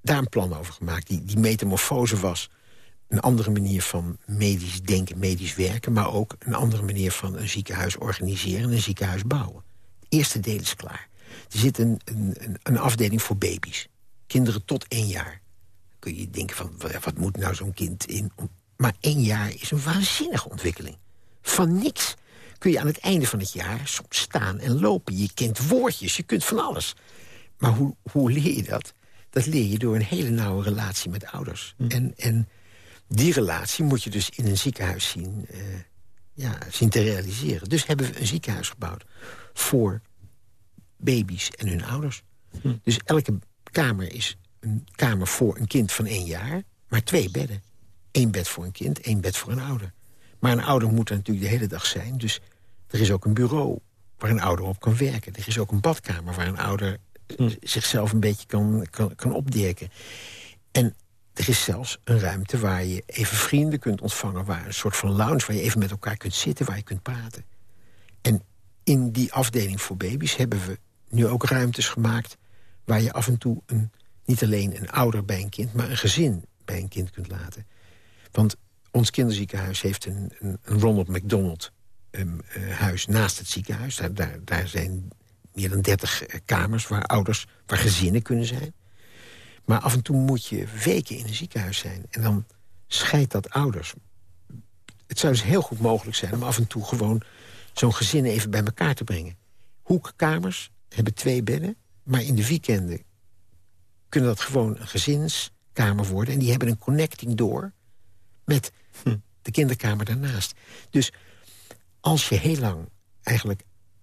daar een plan over gemaakt. Die, die metamorfose was een andere manier van medisch denken, medisch werken... maar ook een andere manier van een ziekenhuis organiseren en een ziekenhuis bouwen. Het eerste deel is klaar. Er zit een, een, een afdeling voor baby's. Kinderen tot één jaar. Dan kun je denken van, wat moet nou zo'n kind in... Maar één jaar is een waanzinnige ontwikkeling. Van niks kun je aan het einde van het jaar soms staan en lopen. Je kent woordjes, je kunt van alles. Maar hoe, hoe leer je dat? Dat leer je door een hele nauwe relatie met ouders. Hm. En, en die relatie moet je dus in een ziekenhuis zien, uh, ja, zien te realiseren. Dus hebben we een ziekenhuis gebouwd voor baby's en hun ouders. Hm. Dus elke kamer is een kamer voor een kind van één jaar, maar twee bedden. Eén bed voor een kind, één bed voor een ouder. Maar een ouder moet er natuurlijk de hele dag zijn. Dus er is ook een bureau waar een ouder op kan werken. Er is ook een badkamer waar een ouder hm. zichzelf een beetje kan, kan, kan opdekken. En er is zelfs een ruimte waar je even vrienden kunt ontvangen... waar een soort van lounge waar je even met elkaar kunt zitten, waar je kunt praten. En in die afdeling voor baby's hebben we nu ook ruimtes gemaakt... waar je af en toe een, niet alleen een ouder bij een kind... maar een gezin bij een kind kunt laten. Want ons kinderziekenhuis heeft een, een, Ronald McDonald um, huis naast het ziekenhuis. Daar, daar, zijn meer dan 30 eh, kamers waar ouders, waar gezinnen kunnen zijn. Maar af en toe moet je weken in een ziekenhuis zijn. En dan scheidt dat ouders. Het zou dus heel goed mogelijk zijn om af en toe gewoon zo'n gezin even bij elkaar te brengen. Hoekkamers hebben twee bedden, maar in de weekenden kunnen dat gewoon een gezinskamer worden. En die hebben een connecting door met hm. de kinderkamer daarnaast. Dus als je heel lang eigenlijk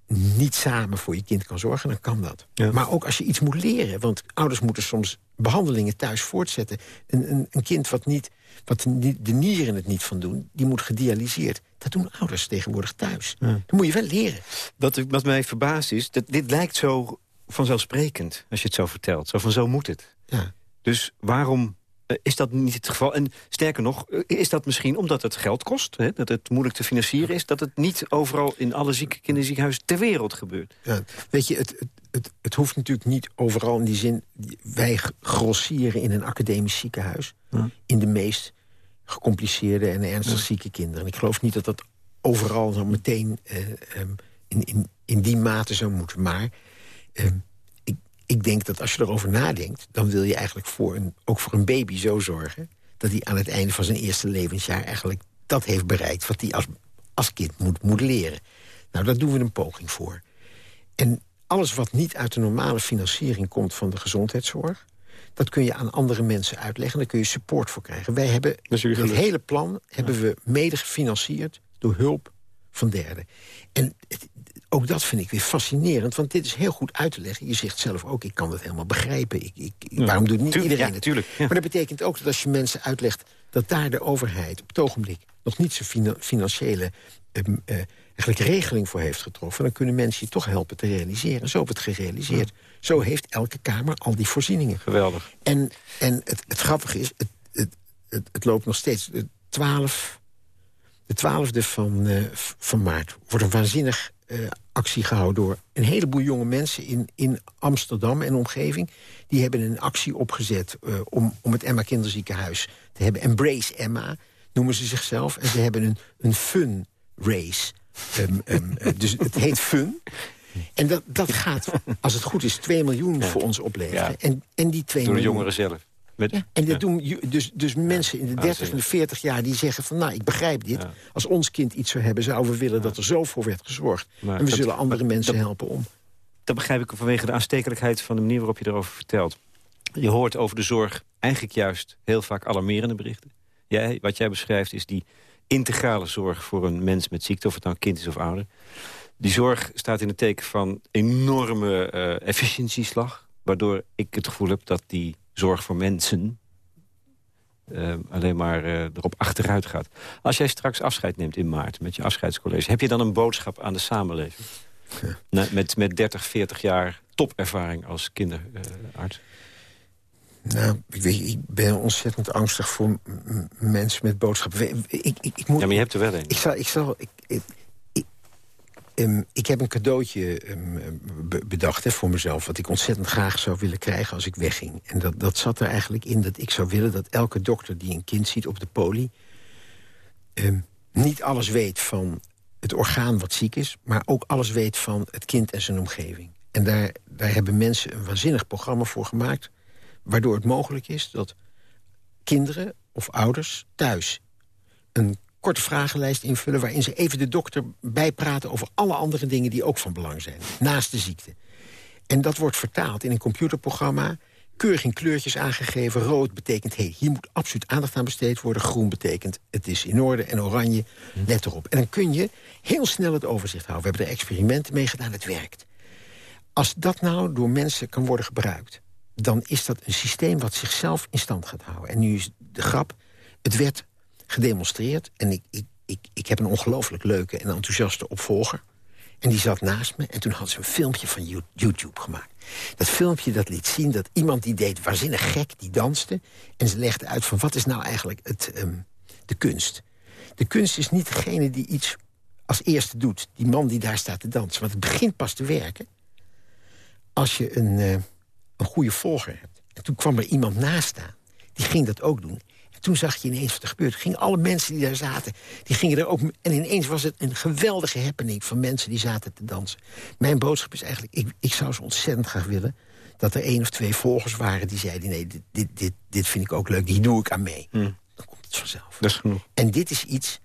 niet samen voor je kind kan zorgen, dan kan dat. Maar ook als je iets moet leren, want ouders moeten soms behandelingen thuis voortzetten. Een, een, een kind wat, niet, wat de nieren het niet van doen, die moet gedialyseerd. Dat doen ouders tegenwoordig thuis. Ja. Dat moet je wel leren. Wat, wat mij verbaast is, dat dit lijkt zo vanzelfsprekend als je het zo vertelt. Zo van zo moet het. Ja. Dus waarom is dat niet het geval? En sterker nog, eh, is dat misschien omdat het geld kost? Hè? Dat het moeilijk te financieren is? Dat het niet overal in alle zieke kinderziekenhuizen ter wereld gebeurt? Ja, weet je, het, het, het, het, hoeft natuurlijk niet overal in die zin... wij grossieren in een academisch ziekenhuis... in de meest gecompliceerde en ernstig zieke kinderen. En ik geloof niet dat dat overal zo meteen uh, um, in, in, in die mate zou moeten. Maar... Um, ik denk dat als je erover nadenkt... dan wil je eigenlijk voor een, ook voor een baby zo zorgen... dat hij aan het einde van zijn eerste levensjaar... eigenlijk dat heeft bereikt wat hij als, als kind moet, moet leren. Nou, daar doen we een poging voor. En alles wat niet uit de normale financiering komt van de gezondheidszorg... dat kun je aan andere mensen uitleggen. Daar kun je support voor krijgen. Wij hebben het hele plan hebben we mede gefinancierd door hulp van derden. En het, ook dat vind ik weer fascinerend, want dit is heel goed uit te leggen. Je zegt zelf ook, ik kan het helemaal begrijpen. Ik, ik, waarom doet niet iedereen het? Tuurlijk, Maar dat betekent ook dat als je mensen uitlegt... dat daar de overheid op het ogenblik nog niet zo'n financiële uh, eigenlijk regeling voor heeft getroffen... dan kunnen mensen je toch helpen te realiseren. Zo we het gerealiseerd. Zo heeft elke Kamer al die voorzieningen. Geweldig. En, en het, het grappige is, het, het, het, loopt nog steeds 12, de 12e van, uh, van maart wordt een waanzinnig uh, actie gehouden... door een heleboel jonge mensen in, in Amsterdam en omgeving. Die hebben een actie opgezet uh, om, om het Emma Kinderziekenhuis te hebben. Embrace Emma noemen ze zichzelf. En ze hebben een, een fun race. Um, um, dus het heet fun. En dat, dat gaat, als het goed is, 2 miljoen voor ons opleveren. Ja. En, en die 2 Door de miljoen... jongeren zelf. Met, Ja, en dat ja. doen dus, dus mensen in de 30 en de 40 jaar die zeggen van... nou, ik begrijp dit. Ja. Als ons kind iets zou hebben, zouden we willen dat er zo voor werd gezorgd. Maar en we dat- zullen andere maar mensen dat- helpen om. Dat begrijp ik vanwege de aanstekelijkheid van de manier waarop je erover vertelt. Je hoort over de zorg eigenlijk juist heel vaak alarmerende berichten. Jij, wat jij beschrijft is die integrale zorg voor een mens met ziekte... of het nou kind is of ouder. Die zorg staat in het teken van enorme eh efficiëntieslag... waardoor ik het gevoel heb dat die zorg voor mensen... eh, alleen maar eh, erop achteruit gaat. Als jij straks afscheid neemt in maart met je afscheidscollege... heb je dan een boodschap aan de samenleving? Na- met, met 30, 40 jaar topervaring als kinderarts. Nou, ik, weet, ik ben ontzettend angstig voor mensen met boodschappen. Ik, ik, ik, moet, ja, maar je hebt er wel een. ik zal... Ik, zal ik, ehm, ik heb een cadeautje ehm, be- bedacht voor mezelf... wat ik ontzettend graag zou willen krijgen als ik wegging. En dat, dat zat er eigenlijk in dat ik zou willen... dat elke dokter die een kind ziet op de poli... ehm, niet alles weet van het orgaan wat ziek is... maar ook alles weet van het kind en zijn omgeving. En daar, daar hebben mensen een waanzinnig programma voor gemaakt... waardoor het mogelijk is dat kinderen of ouders thuis... een korte vragenlijst invullen... waarin ze even de dokter bijpraten over alle andere dingen... die ook van belang zijn, naast de ziekte. En dat wordt vertaald in een computerprogramma... keurig in kleurtjes aangegeven. Rood betekent, hey, hier moet absoluut aandacht aan besteed worden. Groen betekent, het is in orde. En oranje, let erop. En dan kun je heel snel het overzicht houden. We hebben er experimenten mee gedaan, het werkt. Als dat nou door mensen kan worden gebruikt... dan is dat een systeem wat zichzelf in stand gaat houden. En nu is de grap, het werd gedemonstreerd... en ik, ik, ik, ik heb een ongelooflijk leuke en enthousiaste opvolger... En die zat naast me en toen had ze een filmpje van You- YouTube gemaakt. Dat filmpje dat liet zien dat iemand die deed waanzinnig gek, die danste... en ze legde uit van wat is nou eigenlijk het, ehm, de kunst. De kunst is niet degene die iets als eerste doet. Die man die daar staat te dansen. Want het begint pas te werken als je een, eh, een goede volger hebt. En toen kwam er iemand naast staan. Die ging dat ook doen. En toen zag je ineens wat er gebeurde. Gingen alle mensen die daar zaten, die gingen er ook... En ineens was het een geweldige happening van mensen die zaten te dansen. Mijn boodschap is eigenlijk, ik, ik zou zo ontzettend graag willen... dat er één of twee volgers waren die zeiden... nee, dit, dit, dit, dit vind ik ook leuk, hier doe ik aan mee. Dan komt het vanzelf. Dat is genoeg. En dit is iets,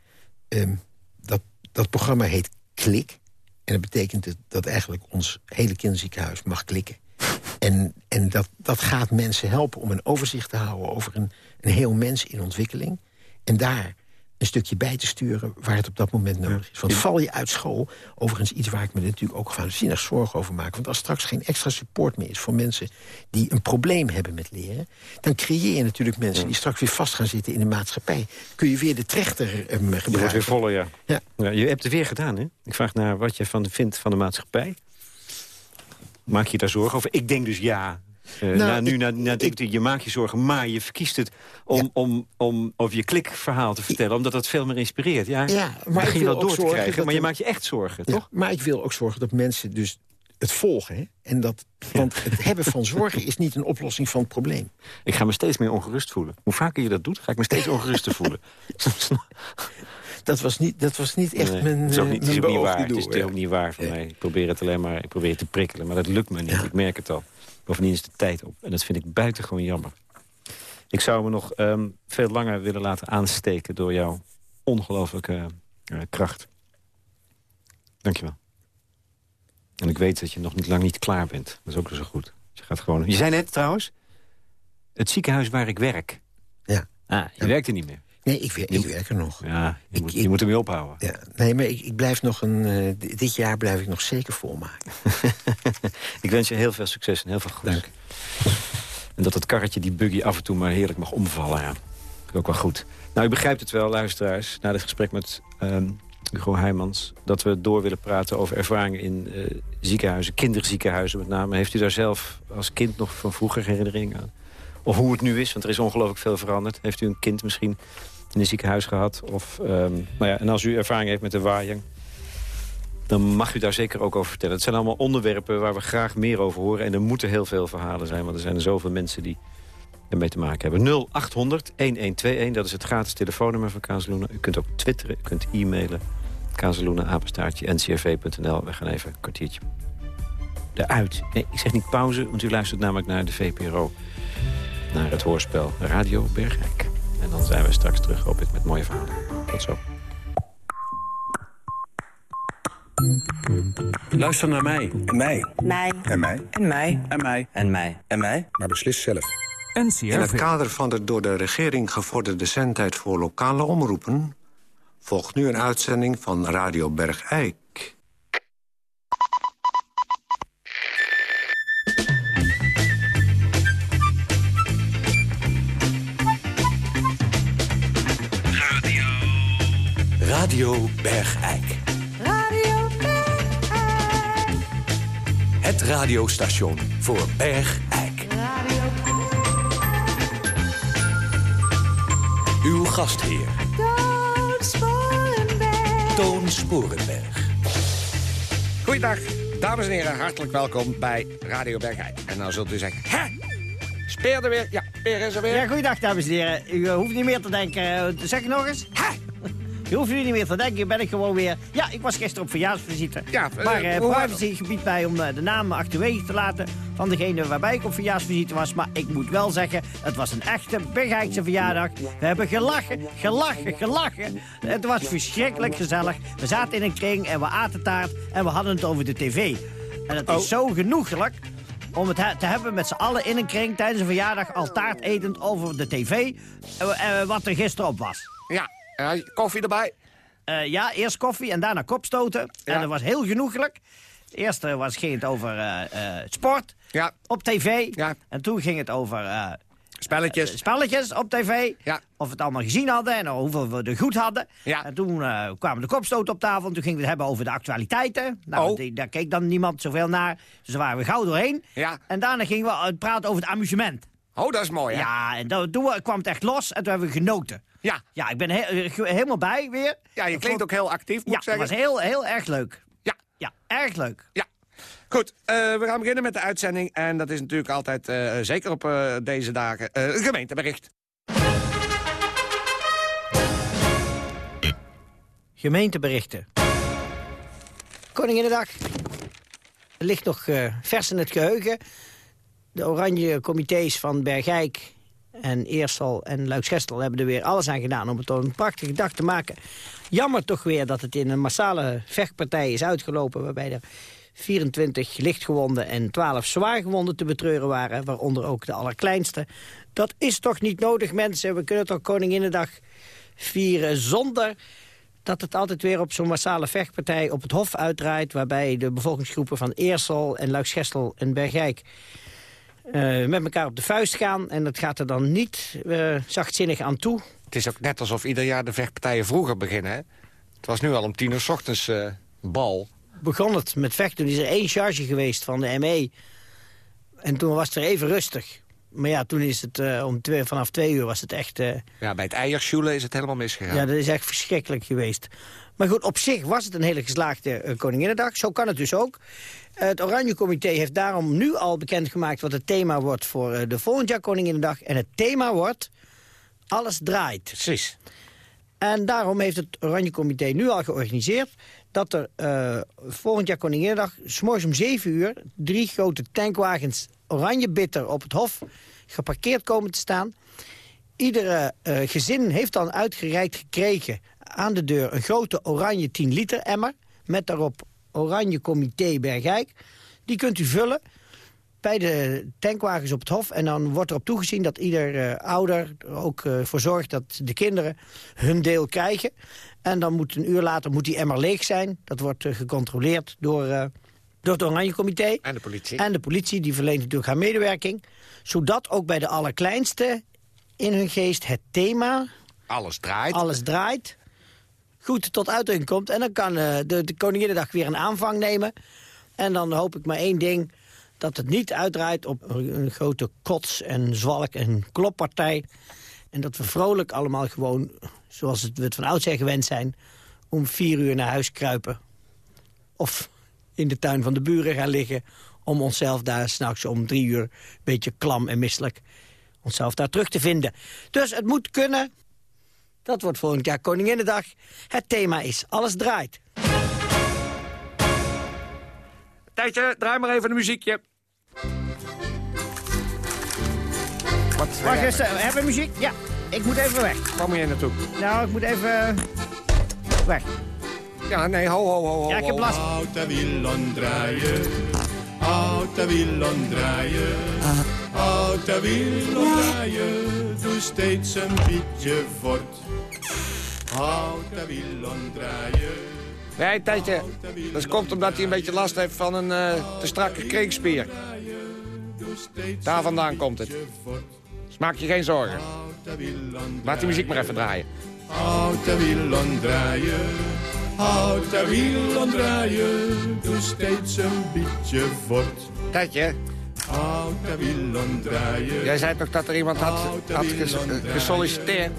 ehm, dat, dat programma heet Klik. En dat betekent dat eigenlijk ons hele kinderziekenhuis mag klikken. En, en dat, dat gaat mensen helpen om een overzicht te houden... over een, een heel mens in ontwikkeling. En daar een stukje bij te sturen waar het op dat moment nodig is. Want val je uit school, overigens iets waar ik me natuurlijk ook waanzinnig zorgen over maak... want als straks geen extra support meer is voor mensen die een probleem hebben met leren... dan creëer je natuurlijk mensen die straks weer vast gaan zitten in de maatschappij. Kun je weer de trechter eh, Je wordt gebruiken. weer voller, ja. Ja. ja. Je hebt het weer gedaan, hè? Ik vraag naar wat je van vindt van de maatschappij. Maak je daar zorgen over? Ik denk dus ja. Eh, Nou, na, nu, na, na, ik- je maakt je zorgen, maar je verkiest het om, Ja. om, om over je klikverhaal te vertellen. Omdat dat veel meer inspireert. Ja, Ja, maar ik je wil ook door te krijgen. dat Maar je maakt je echt zorgen, Ja, toch? maar ik wil ook zorgen dat mensen dus het volgen. Hè? En dat, want het hebben van zorgen is niet een oplossing van het probleem. Ik ga me steeds meer ongerust voelen. Hoe vaker je dat doet, ga ik me steeds ongeruster voelen. Dat was niet, dat was niet echt Nee, mijn, het is ook niet, het is ook niet waar. Het is ook niet waar voor Ja. mij. Ik probeer het alleen maar ik probeer te prikkelen. Maar dat lukt me niet. Ja. Ik merk het al. Bovendien is de tijd op. En dat vind ik buitengewoon jammer. Ik zou me nog ehm, veel langer willen laten aansteken... door jouw ongelooflijke eh, kracht. Dankjewel. En ik weet dat je nog niet lang niet klaar bent. Dat is ook zo goed. Je, gaat gewoon... je zei net trouwens... het ziekenhuis waar ik werk. Ja. Ah, je Ja. werkt er niet meer. Nee, ik, wer- ik werk er nog. Ja, je, Ik- moet, ik- je moet ermee ophouden. Ja, nee, maar ik, ik blijf nog een... eh, di- dit jaar blijf ik nog zeker volmaken. Ik wens je heel veel succes en heel veel goeds. Dank. En dat het karretje, die buggy, af en toe maar heerlijk mag omvallen. Ja. Ook wel goed. Nou, u begrijpt het wel, luisteraars, na dit gesprek met ehm, Hugo Heijmans... dat we door willen praten over ervaringen in eh, ziekenhuizen, kinderziekenhuizen met name. Heeft u daar zelf als kind nog van vroeger herinneringen aan? Of hoe het nu is, want er is ongelooflijk veel veranderd. Heeft u een kind misschien in een ziekenhuis gehad. Of, nou ja, en als u ervaring heeft met de waaiing... dan mag u daar zeker ook over vertellen. Het zijn allemaal onderwerpen waar we graag meer over horen. En er moeten heel veel verhalen zijn, want er zijn zoveel mensen die ermee te maken hebben. 0800-1121, dat is het gratis telefoonnummer van Kazeluna. U kunt ook twitteren, u kunt e-mailen. Kazeluna, apenstaartje, ncrv.nl. We gaan even een kwartiertje eruit. Nee, ik zeg niet pauze, want u luistert namelijk naar de VPRO. Naar het hoorspel Radio Bergrijk. En dan zijn we straks terug, hoop ik, met mooie verhalen. Tot zo. Luister naar mij. En mij. Mij. En mij. En mij. En mij. En mij. En mij. Maar beslis zelf. In het kader van de door de regering gevorderde zendtijd voor lokale omroepen... volgt nu een uitzending van Radio Bergijk. Radio Bergijk. Radio Bergijk. Het radiostation voor Bergijk. Radio Uw gastheer. Toon Sporenberg. Goeiedag, dames en heren. Hartelijk welkom bij Radio Bergijk. En nou zult u zeggen... Hè? Speer er weer? Ja, Peer is er weer. Ja, goeiedag dames en heren. U eh, hoeft niet meer te denken. eh, zeg ik nog eens? Hè? Je hoeft nu niet meer te denken, ben ik gewoon weer... Ja, ik was gisteren op verjaarsvisite. Ja, maar hoe- privacy gebiedt mij om eh, de naam achterwege te laten... van degene waarbij ik op verjaarsvisite was. Maar ik moet wel zeggen, het was een echte Bergijkse verjaardag. We hebben gelachen, gelachen, gelachen. Het was verschrikkelijk gezellig. We zaten in een kring en we aten taart en we hadden het over de tv. En het Oh. is zo genoegelijk om het he- te hebben met z'n allen in een kring tijdens een verjaardag... al taart etend over de tv, wat er gisteren op was. Ja, eh, koffie erbij. Eh, ja, eerst koffie en daarna kopstoten. Ja. En dat was heel genoeglijk. Eerst eh, was, ging het over sport Ja, op tv. Ja. En toen ging het over spelletjes. spelletjes op tv. Ja. Of we het allemaal gezien hadden en hoeveel we er goed hadden. Ja. En toen kwamen de kopstoten op tafel. En toen gingen we het hebben over de actualiteiten. Nou, Oh. die- daar keek dan niemand zoveel naar. Dus daar waren we gauw doorheen. Ja. En daarna gingen we praten over het amusement. Oh, dat is mooi, hè? Ja, en dan, toen kwam het echt los en toen hebben we genoten. Ja, Ja, ik ben he- eh, helemaal bij weer. ja je klinkt ook heel actief, moet Ja, ik het zeggen. was heel, heel erg leuk. Ja, Ja, erg leuk. ja. Goed, eh, we gaan beginnen met de uitzending. En dat is natuurlijk altijd, eh, zeker op deze dagen, een gemeentebericht. Gemeenteberichten. Koninginnedag. Het ligt nog vers in het geheugen. De oranje comité's van Bergijk en Eersel en Luiksgestel hebben er weer alles aan gedaan om het tot een prachtige dag te maken. Jammer toch weer dat het in een massale vechtpartij is uitgelopen... waarbij er 24 lichtgewonden en 12 zwaargewonden te betreuren waren... waaronder ook de allerkleinste. Dat is toch niet nodig, mensen? We kunnen toch Koninginnedag vieren zonder dat het altijd weer op zo'n massale vechtpartij op het Hof uitdraait... waarbij de bevolkingsgroepen van Eersel en Luiksgestel en Bergijk... eh, met elkaar op de vuist gaan. En dat gaat er dan niet eh, zachtzinnig aan toe. Het is ook net alsof ieder jaar de vechtpartijen vroeger beginnen, hè? Het was nu al om tien uur 's ochtends eh, bal. Begon het met vechten. Toen is er één charge geweest van de ME. En toen was het er even rustig. Maar ja, toen is het om twee, vanaf twee uur was het echt... Ja, bij het eiersjoelen is het helemaal misgegaan. Ja, dat is echt verschrikkelijk geweest. Maar goed, op zich was het een hele geslaagde eh, Koninginnedag. Zo kan het dus ook. Het Oranje Comité heeft daarom nu al bekendgemaakt... wat het thema wordt voor eh, de volgend jaar Koninginnedag. En het thema wordt... Alles draait. Precies. En daarom heeft het Oranje Comité nu al georganiseerd... dat er eh, volgend jaar Koninginnedag... s'morgens om 7 uur drie grote tankwagens oranje bitter op het Hof... geparkeerd komen te staan. Iedere eh, gezin heeft dan uitgereikt gekregen aan de deur... een grote oranje 10 liter emmer... met daarop Oranje Comité Bergijk. Die kunt u vullen bij de tankwagens op het hof. En dan wordt erop toegezien dat ieder eh, ouder er ook eh, voor zorgt dat de kinderen hun deel krijgen. En dan moet een uur later moet die emmer leeg zijn. Dat wordt gecontroleerd door, door het Oranje Comité. En de politie. En de politie die verleent natuurlijk haar medewerking. Zodat ook bij de allerkleinste in hun geest het thema Alles draait. alles draait, goed tot uitdrukking komt. En dan kan eh, de, de Koninginnedag weer een aanvang nemen. En dan hoop ik maar één ding, dat het niet uitdraait op een, grote kots en zwalk en kloppartij. En dat we vrolijk allemaal gewoon zoals het, we het van oudsher gewend zijn... om vier uur naar huis kruipen. Of in de tuin van de buren gaan liggen... om onszelf daar s'nachts om drie uur een beetje klam en misselijk... onszelf daar terug te vinden. Dus het moet kunnen. Dat wordt volgend jaar Koninginnedag. Het thema is Alles draait. Tijdje, draai maar even een muziekje. Wat, Wacht eens, eh, hebben we muziek? Ja, ik moet even weg. Waar moet jij naartoe? Nou, ik moet even weg. Ja, nee, ho, ho, ho, ho. Ja, ik heb last. Wielen draaien, houten wielen draaien, houten wielen draaien, doe steeds een beetje fort. Houten wielen draaien. Nee, Tijdje. Dat komt omdat hij een beetje last heeft van een eh, te strakke kringspier. Daar vandaan komt het. Dus maak je geen zorgen. Laat die muziek maar even draaien. Houten draaien, houten wielen draaien, doe steeds een beetje fort. Tijdje, Houten wielen draaien, jij zei toch dat er iemand had, had ges- gesolliciteerd?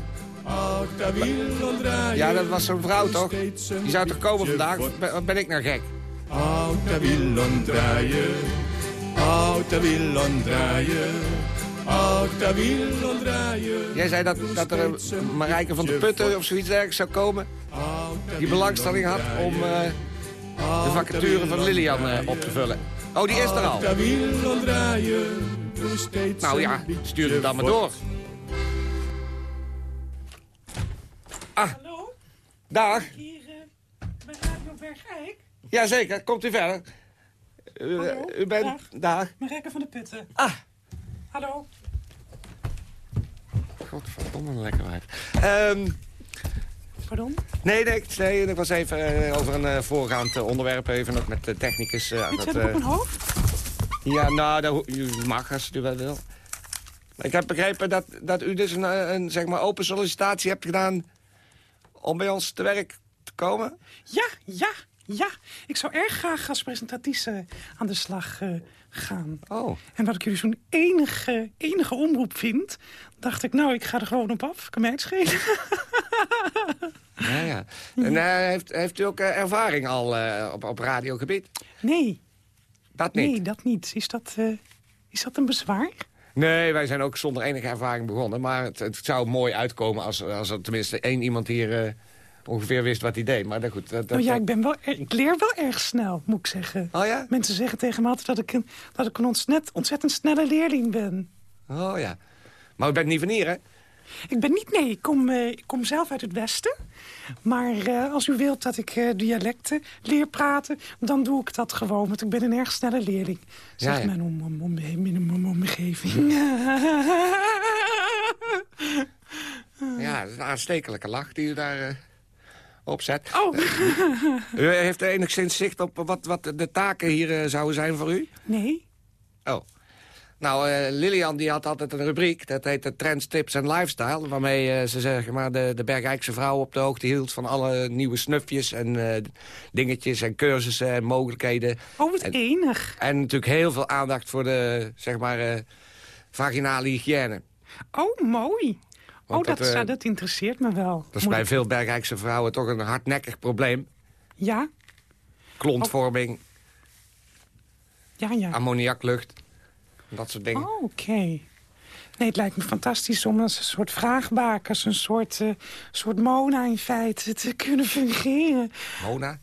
Ja, dat was zo'n vrouw toch? Die zou toch komen vandaag? Ben, wat ben ik nou gek? Houten wielen draaien, houten wielen draaien, wielen draaien. Jij zei dat, dat er een Marijke van de Putten of zoiets dergelijks zou komen. Die belangstelling had om eh, de vacature van Lilian eh, op te vullen. Oh, die is er al. Nou ja, stuur het dan maar door. Ah, Hallo, dag. hier eh, bij Radio Bergijk. Jazeker, komt u verder. U, Hallo, u bent... dag. Dag. Marijke van de Putten. Ah. Hallo. Godverdomme, een lekker wijf. Ehm, Pardon? nee, nee, nee, ik was even eh, over een eh, voorgaand eh, onderwerp even nog met de technicus. eh, Iets dat, op mijn hoofd? Ja, nou, dat, u mag als u wel wil. Ik heb begrepen dat, dat u dus een, een zeg maar open sollicitatie hebt gedaan... om bij ons te werk te komen. Ja, ja, ja. Ik zou erg graag als presentatrice aan de slag gaan. Oh. En wat ik jullie zo'n enige, enige omroep vind... dacht ik, nou, ik ga er gewoon op af. Kan mij het schelen. Ja, ja. En eh, heeft, heeft u ook eh, ervaring al eh, op, op radiogebied? Nee. Dat niet? Nee, dat niet. Is dat, is dat een bezwaar? Nee, wij zijn ook zonder enige ervaring begonnen. Maar het, het zou mooi uitkomen als, als er tenminste één iemand hier ongeveer wist wat hij deed. Maar dat, goed, dat, dat, nou ja, ik, ben wel, ik leer wel erg snel, moet ik zeggen. Oh ja? Mensen zeggen tegen me altijd dat ik een, dat ik een ontzettend, ontzettend snelle leerling ben. Oh ja. Maar u bent niet van hier, hè? Ik ben niet, nee, ik kom, eh, ik kom zelf uit het Westen. Maar eh, als u wilt dat ik eh, dialecten leer praten, dan doe ik dat gewoon. Want ik ben een erg snelle leerling. Zegt ja. men om, om, om, in mijn omgeving. Ja, dat is een aanstekelijke lach die u daar eh, op zet. Oh. U heeft enigszins zicht op wat, wat de taken hier eh, zouden zijn voor u? Nee. Oh. Nou, eh, Lilian die had altijd een rubriek, dat heette Trends, Tips en Lifestyle... waarmee eh, ze zeg maar, de, de Bergijkse vrouw op de hoogte hield... van alle nieuwe snufjes en eh, dingetjes en cursussen en mogelijkheden. Oh, wat en, enig. En natuurlijk heel veel aandacht voor de, zeg maar, eh, vaginale hygiëne. Oh, mooi. Oh, dat, dat, eh, dat interesseert me wel. Dat is bij veel Bergijkse vrouwen toch een hardnekkig probleem. Ja, Klontvorming, ja, ja. ammoniaklucht, dat soort dingen. Oh, oké. Nee, het lijkt me fantastisch om als een soort vraagbakers... een soort, eh, soort Mona in feite te kunnen fungeren. Mona?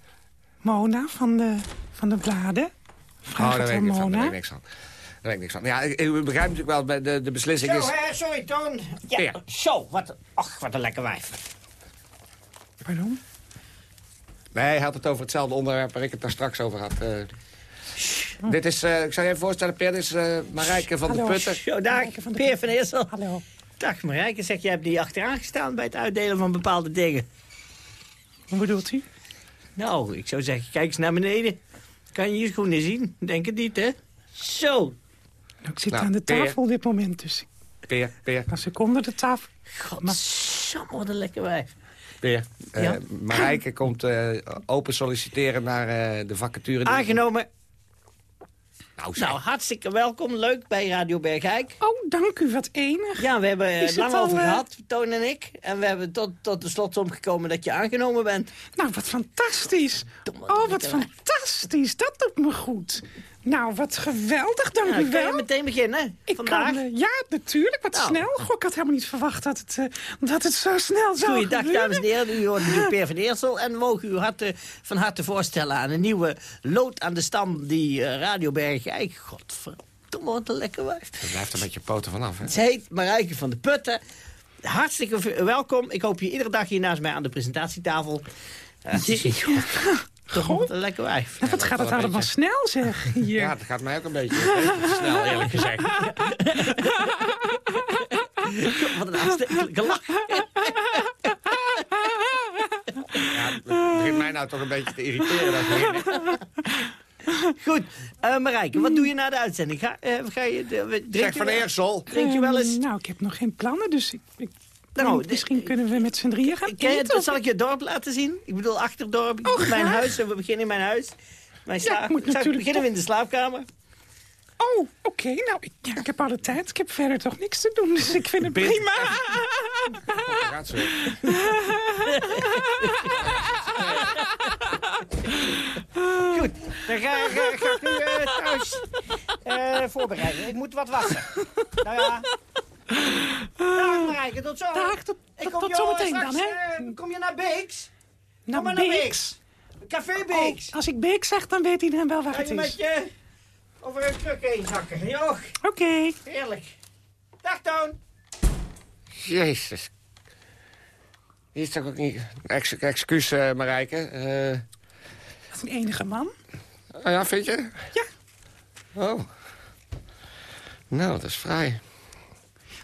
Mona van de, van de bladen. Vraag oh, daar het weet aan ik niks van. Daar Mona. weet ik niks van. Daar weet ik niks van. Ja, ik- u begrijpt natuurlijk wel, bij de, de beslissing Zo, is... hè, sorry, Toon. Ja, Ja. zo, wat, ach, wat een lekker wijf. Pardon? Nee, hij had het over hetzelfde onderwerp waar ik het daar straks over had. eh. Dit is, eh, ik zou je even voorstellen, Per, dit is eh, Marijke van Hallo. de Putten. Zo, dag, Peer van Eersel. Hallo. Dag, Marijke. Zeg, jij hebt die achteraan gestaan bij het uitdelen van bepaalde dingen. Hoe bedoelt u? Nou, ik zou zeggen, kijk eens naar beneden. Kan je je schoenen zien? Denk het niet, hè? Zo. Nou, ik zit Nou, aan de tafel op dit moment, dus Peer, Peer, als ik onder de tafel... Godsamme, wat een lekker wijf. Peer. Eh, Ja. Marijke komt eh, open solliciteren naar eh, de vacature. Aangenomen. Nou, hartstikke welkom. Leuk bij Radio Bergijk. Oh, dank u. Wat enig. Ja, we hebben het lang al, over eh, gehad, Toon en ik. En we hebben tot, tot de slotsom gekomen dat je aangenomen bent. Nou, wat fantastisch. Oh, wat fantastisch. Dat doet me goed. Nou, wat geweldig, dank Ja, u kan je wel. meteen beginnen? Ik vandaag? kan, eh, ja, natuurlijk. Wat Nou. snel. Goh, ik had helemaal niet verwacht dat het, eh, dat het zo snel zou Goeiedag, gebeuren. dames en heren. U hoort nu Peer van Eersel. En we mogen u harte, van harte voorstellen aan een nieuwe lood aan de stam... die eh, Radio Bergijk... Godverdomme, wat een lekker wijf. Er blijft een beetje poten vanaf, hè? Ze heet Marijke van de Putten. Hartstikke welkom. Ik hoop je iedere dag hier naast mij aan de presentatietafel eh, te een lekker wijf. Ja, wat gaat het allemaal snel, zeg. Hier. Ja, dat gaat mij ook een beetje snel, eerlijk gezegd. Wat een aanstekelijke lach. Ja, het begint mij nou toch een beetje te irriteren. Dat. Goed, eh Marijke, wat doe je na de uitzending? Ga, eh, ga je, drink Zeg je Van Eersel. Drink je wel eens... Ehm, nou, ik heb nog geen plannen, dus ik, ik Nou, misschien kunnen we met z'n drieën gaan Ken je, eten. dat zal ik je het dorp laten zien. Ik bedoel, Achterdorp. Bedoel, mijn graag. huis. We beginnen in mijn huis. Mijn Ja, slaap, ik moet Zou natuurlijk beginnen we in de slaapkamer. Oh, oké. Nou, ik, ja, ik heb alle tijd. Ik heb verder toch niks te doen, dus ik vind het Bid- prima. Gaat zo. Goed, dan ga, ga, ga ik nu eh, thuis eh, voorbereiden. Ik moet wat wassen. nou ja. Dag Marijke, tot zo. Dag, tot- Ik tot- kom tot zometeen straks, dan, hè? eh, kom je naar Beeks? Nou, maar naar Beeks. Beeks. Café Oh, Beeks. als ik Beek zeg, dan weet iedereen wel waar Ga het je met is. je over een kruk heen zakken. Joch, Oké. heerlijk. Dag Toon. Jezus. Hier is toch ook niet... Ex excuus, eh, Marijke. Eh, Wat een enige man. oh ja, vind je? Ja. Oh. Nou, dat is vrij.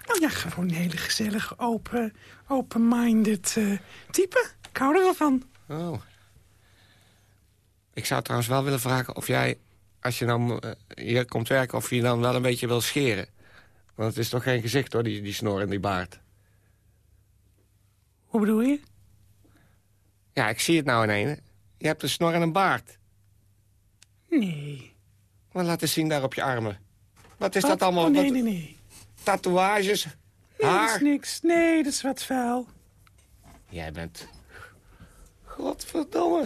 Nou ja, gewoon een hele gezellige, open, open-minded eh, type. Ik hou er wel van. Oh. Ik zou trouwens wel willen vragen of jij, als je dan eh, hier komt werken... of je dan wel een beetje wil scheren. Want het is toch geen gezicht, hoor, die, die snor en die baard. Hoe bedoel je? Ja, ik zie het nou in één. Je hebt een snor en een baard. Nee. Maar laat eens zien daar op je armen. Wat is Wat? dat allemaal? Oh, nee, nee, nee. Tatoeages? Nee, dat is niks. Nee, dat is wat vuil. Jij bent... Godverdomme.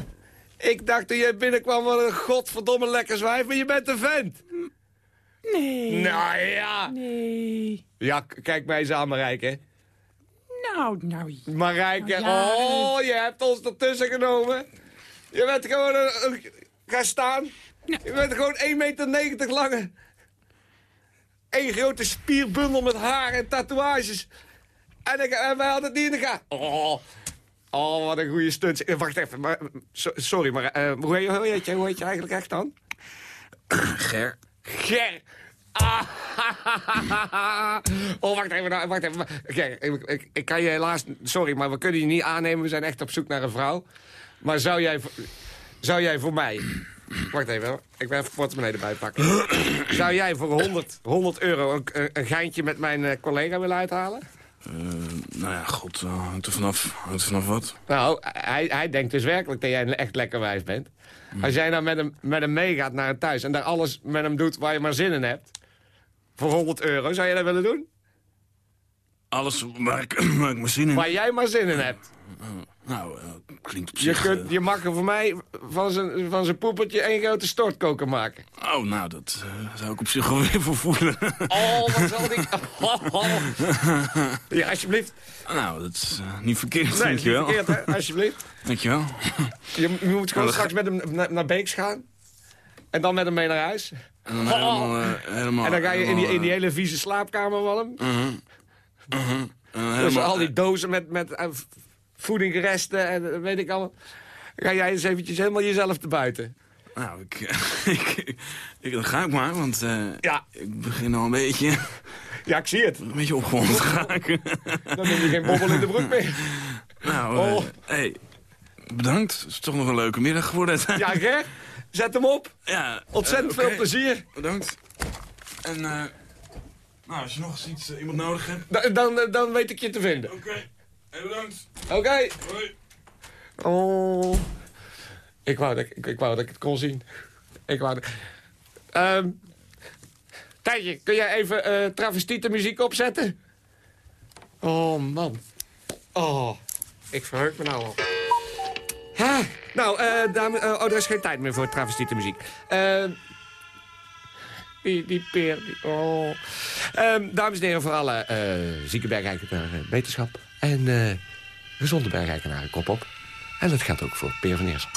Ik dacht toen jij binnenkwam wat een godverdomme lekker zwijf, maar je bent een vent. Nee. Nou ja. Nee. Ja, kijk mij eens aan, Marijke. Nou, nou. Marijke, Nou ja. oh, je hebt ons ertussen genomen. Je bent gewoon een... een ga staan. Je bent gewoon 1,90 meter lange. Eén grote spierbundel met haar en tatoeages. En, ik, en wij hadden het niet in de gaten. Oh, oh, wat een goede stunt. Eh, Wacht even, maar, so- sorry, maar eh, hoe, heet, hoe, heet je, hoe heet je eigenlijk echt dan? Ger. Ger. Ah, oh, wacht even. nou, Wacht even. Kijk, ik, ik, ik kan je helaas... Sorry, maar we kunnen je niet aannemen. We zijn echt op zoek naar een vrouw. Maar zou jij, zou jij voor mij... Wacht even, hoor. ik ben even het portemonnee erbij pakken. zou jij voor 100, 100 euro een, een, geintje met mijn eh, collega willen uithalen? Eh, nou ja, god, uh, hangt er vanaf, hangt er vanaf wat? Nou, hij, hij denkt dus werkelijk dat jij echt lekker wijs bent. Als jij nou met hem, met hem meegaat naar een thuis... en daar alles met hem doet waar je maar zin in hebt... voor 100 euro, zou je dat willen doen? Alles waar ik, waar ik mijn zin in Waar jij maar zin in hebt. Nou, eh, klinkt op Je, zich... kunt, je mag er voor mij van zijn, van zijn poepeltje één grote stortkoker maken. eh, oh, nou, dat eh, zou ik op zich wel weer voor voelen. Oh, wat zal die... Oh, oh. Ja, alsjeblieft. nou, dat is eh, niet verkeerd, Nee, dankjewel. niet verkeerd, hè? Alsjeblieft. Dankjewel. Je, je moet gewoon Nou, straks met hem naar, naar Beeks gaan. En dan met hem mee naar huis. En dan helemaal... eh, helemaal En dan ga je in die, in die hele vieze slaapkamer van hem. eh, mhm, mhm. En dan Dus helemaal, al die eh, dozen met, met eh, voedingresten en eh, weet ik allemaal. Ga jij eens eventjes helemaal jezelf te buiten. Nou, ik, ik, ik, dat ga ik maar, want eh, Ja. ik begin al een beetje, Ja, ik zie het. een beetje opgewonden te raken. Dan heb je geen bobbel in de broek meer. nou, eh, Oh. hey, bedankt. Het is toch nog een leuke middag geworden. Ja, Ger, zet hem op. ja Ontzettend veel plezier. Bedankt. En nou, als je nog eens iets, iemand nodig hebt. Da- Dan, dan weet ik je te vinden. Oké, hey, bedankt. Oké. Hoi. Oh. Ik wou, dat, ik, ik wou dat ik het kon zien. Ik wou dat... Ehm, Tijdje, kun jij even eh travestiete muziek opzetten? Oh, man. Oh, ik verheug me nou al. Ha, nou, eh dame, eh, oh, er is geen tijd meer voor travestiete muziek. Eh, die, die peer, die, oh. Ehm, dames en heren, voor alle eh zieke bergrijkenaren wetenschap. En eh gezonde bergrijkenaren, kop op. En dat geldt ook voor Peer van Eersel.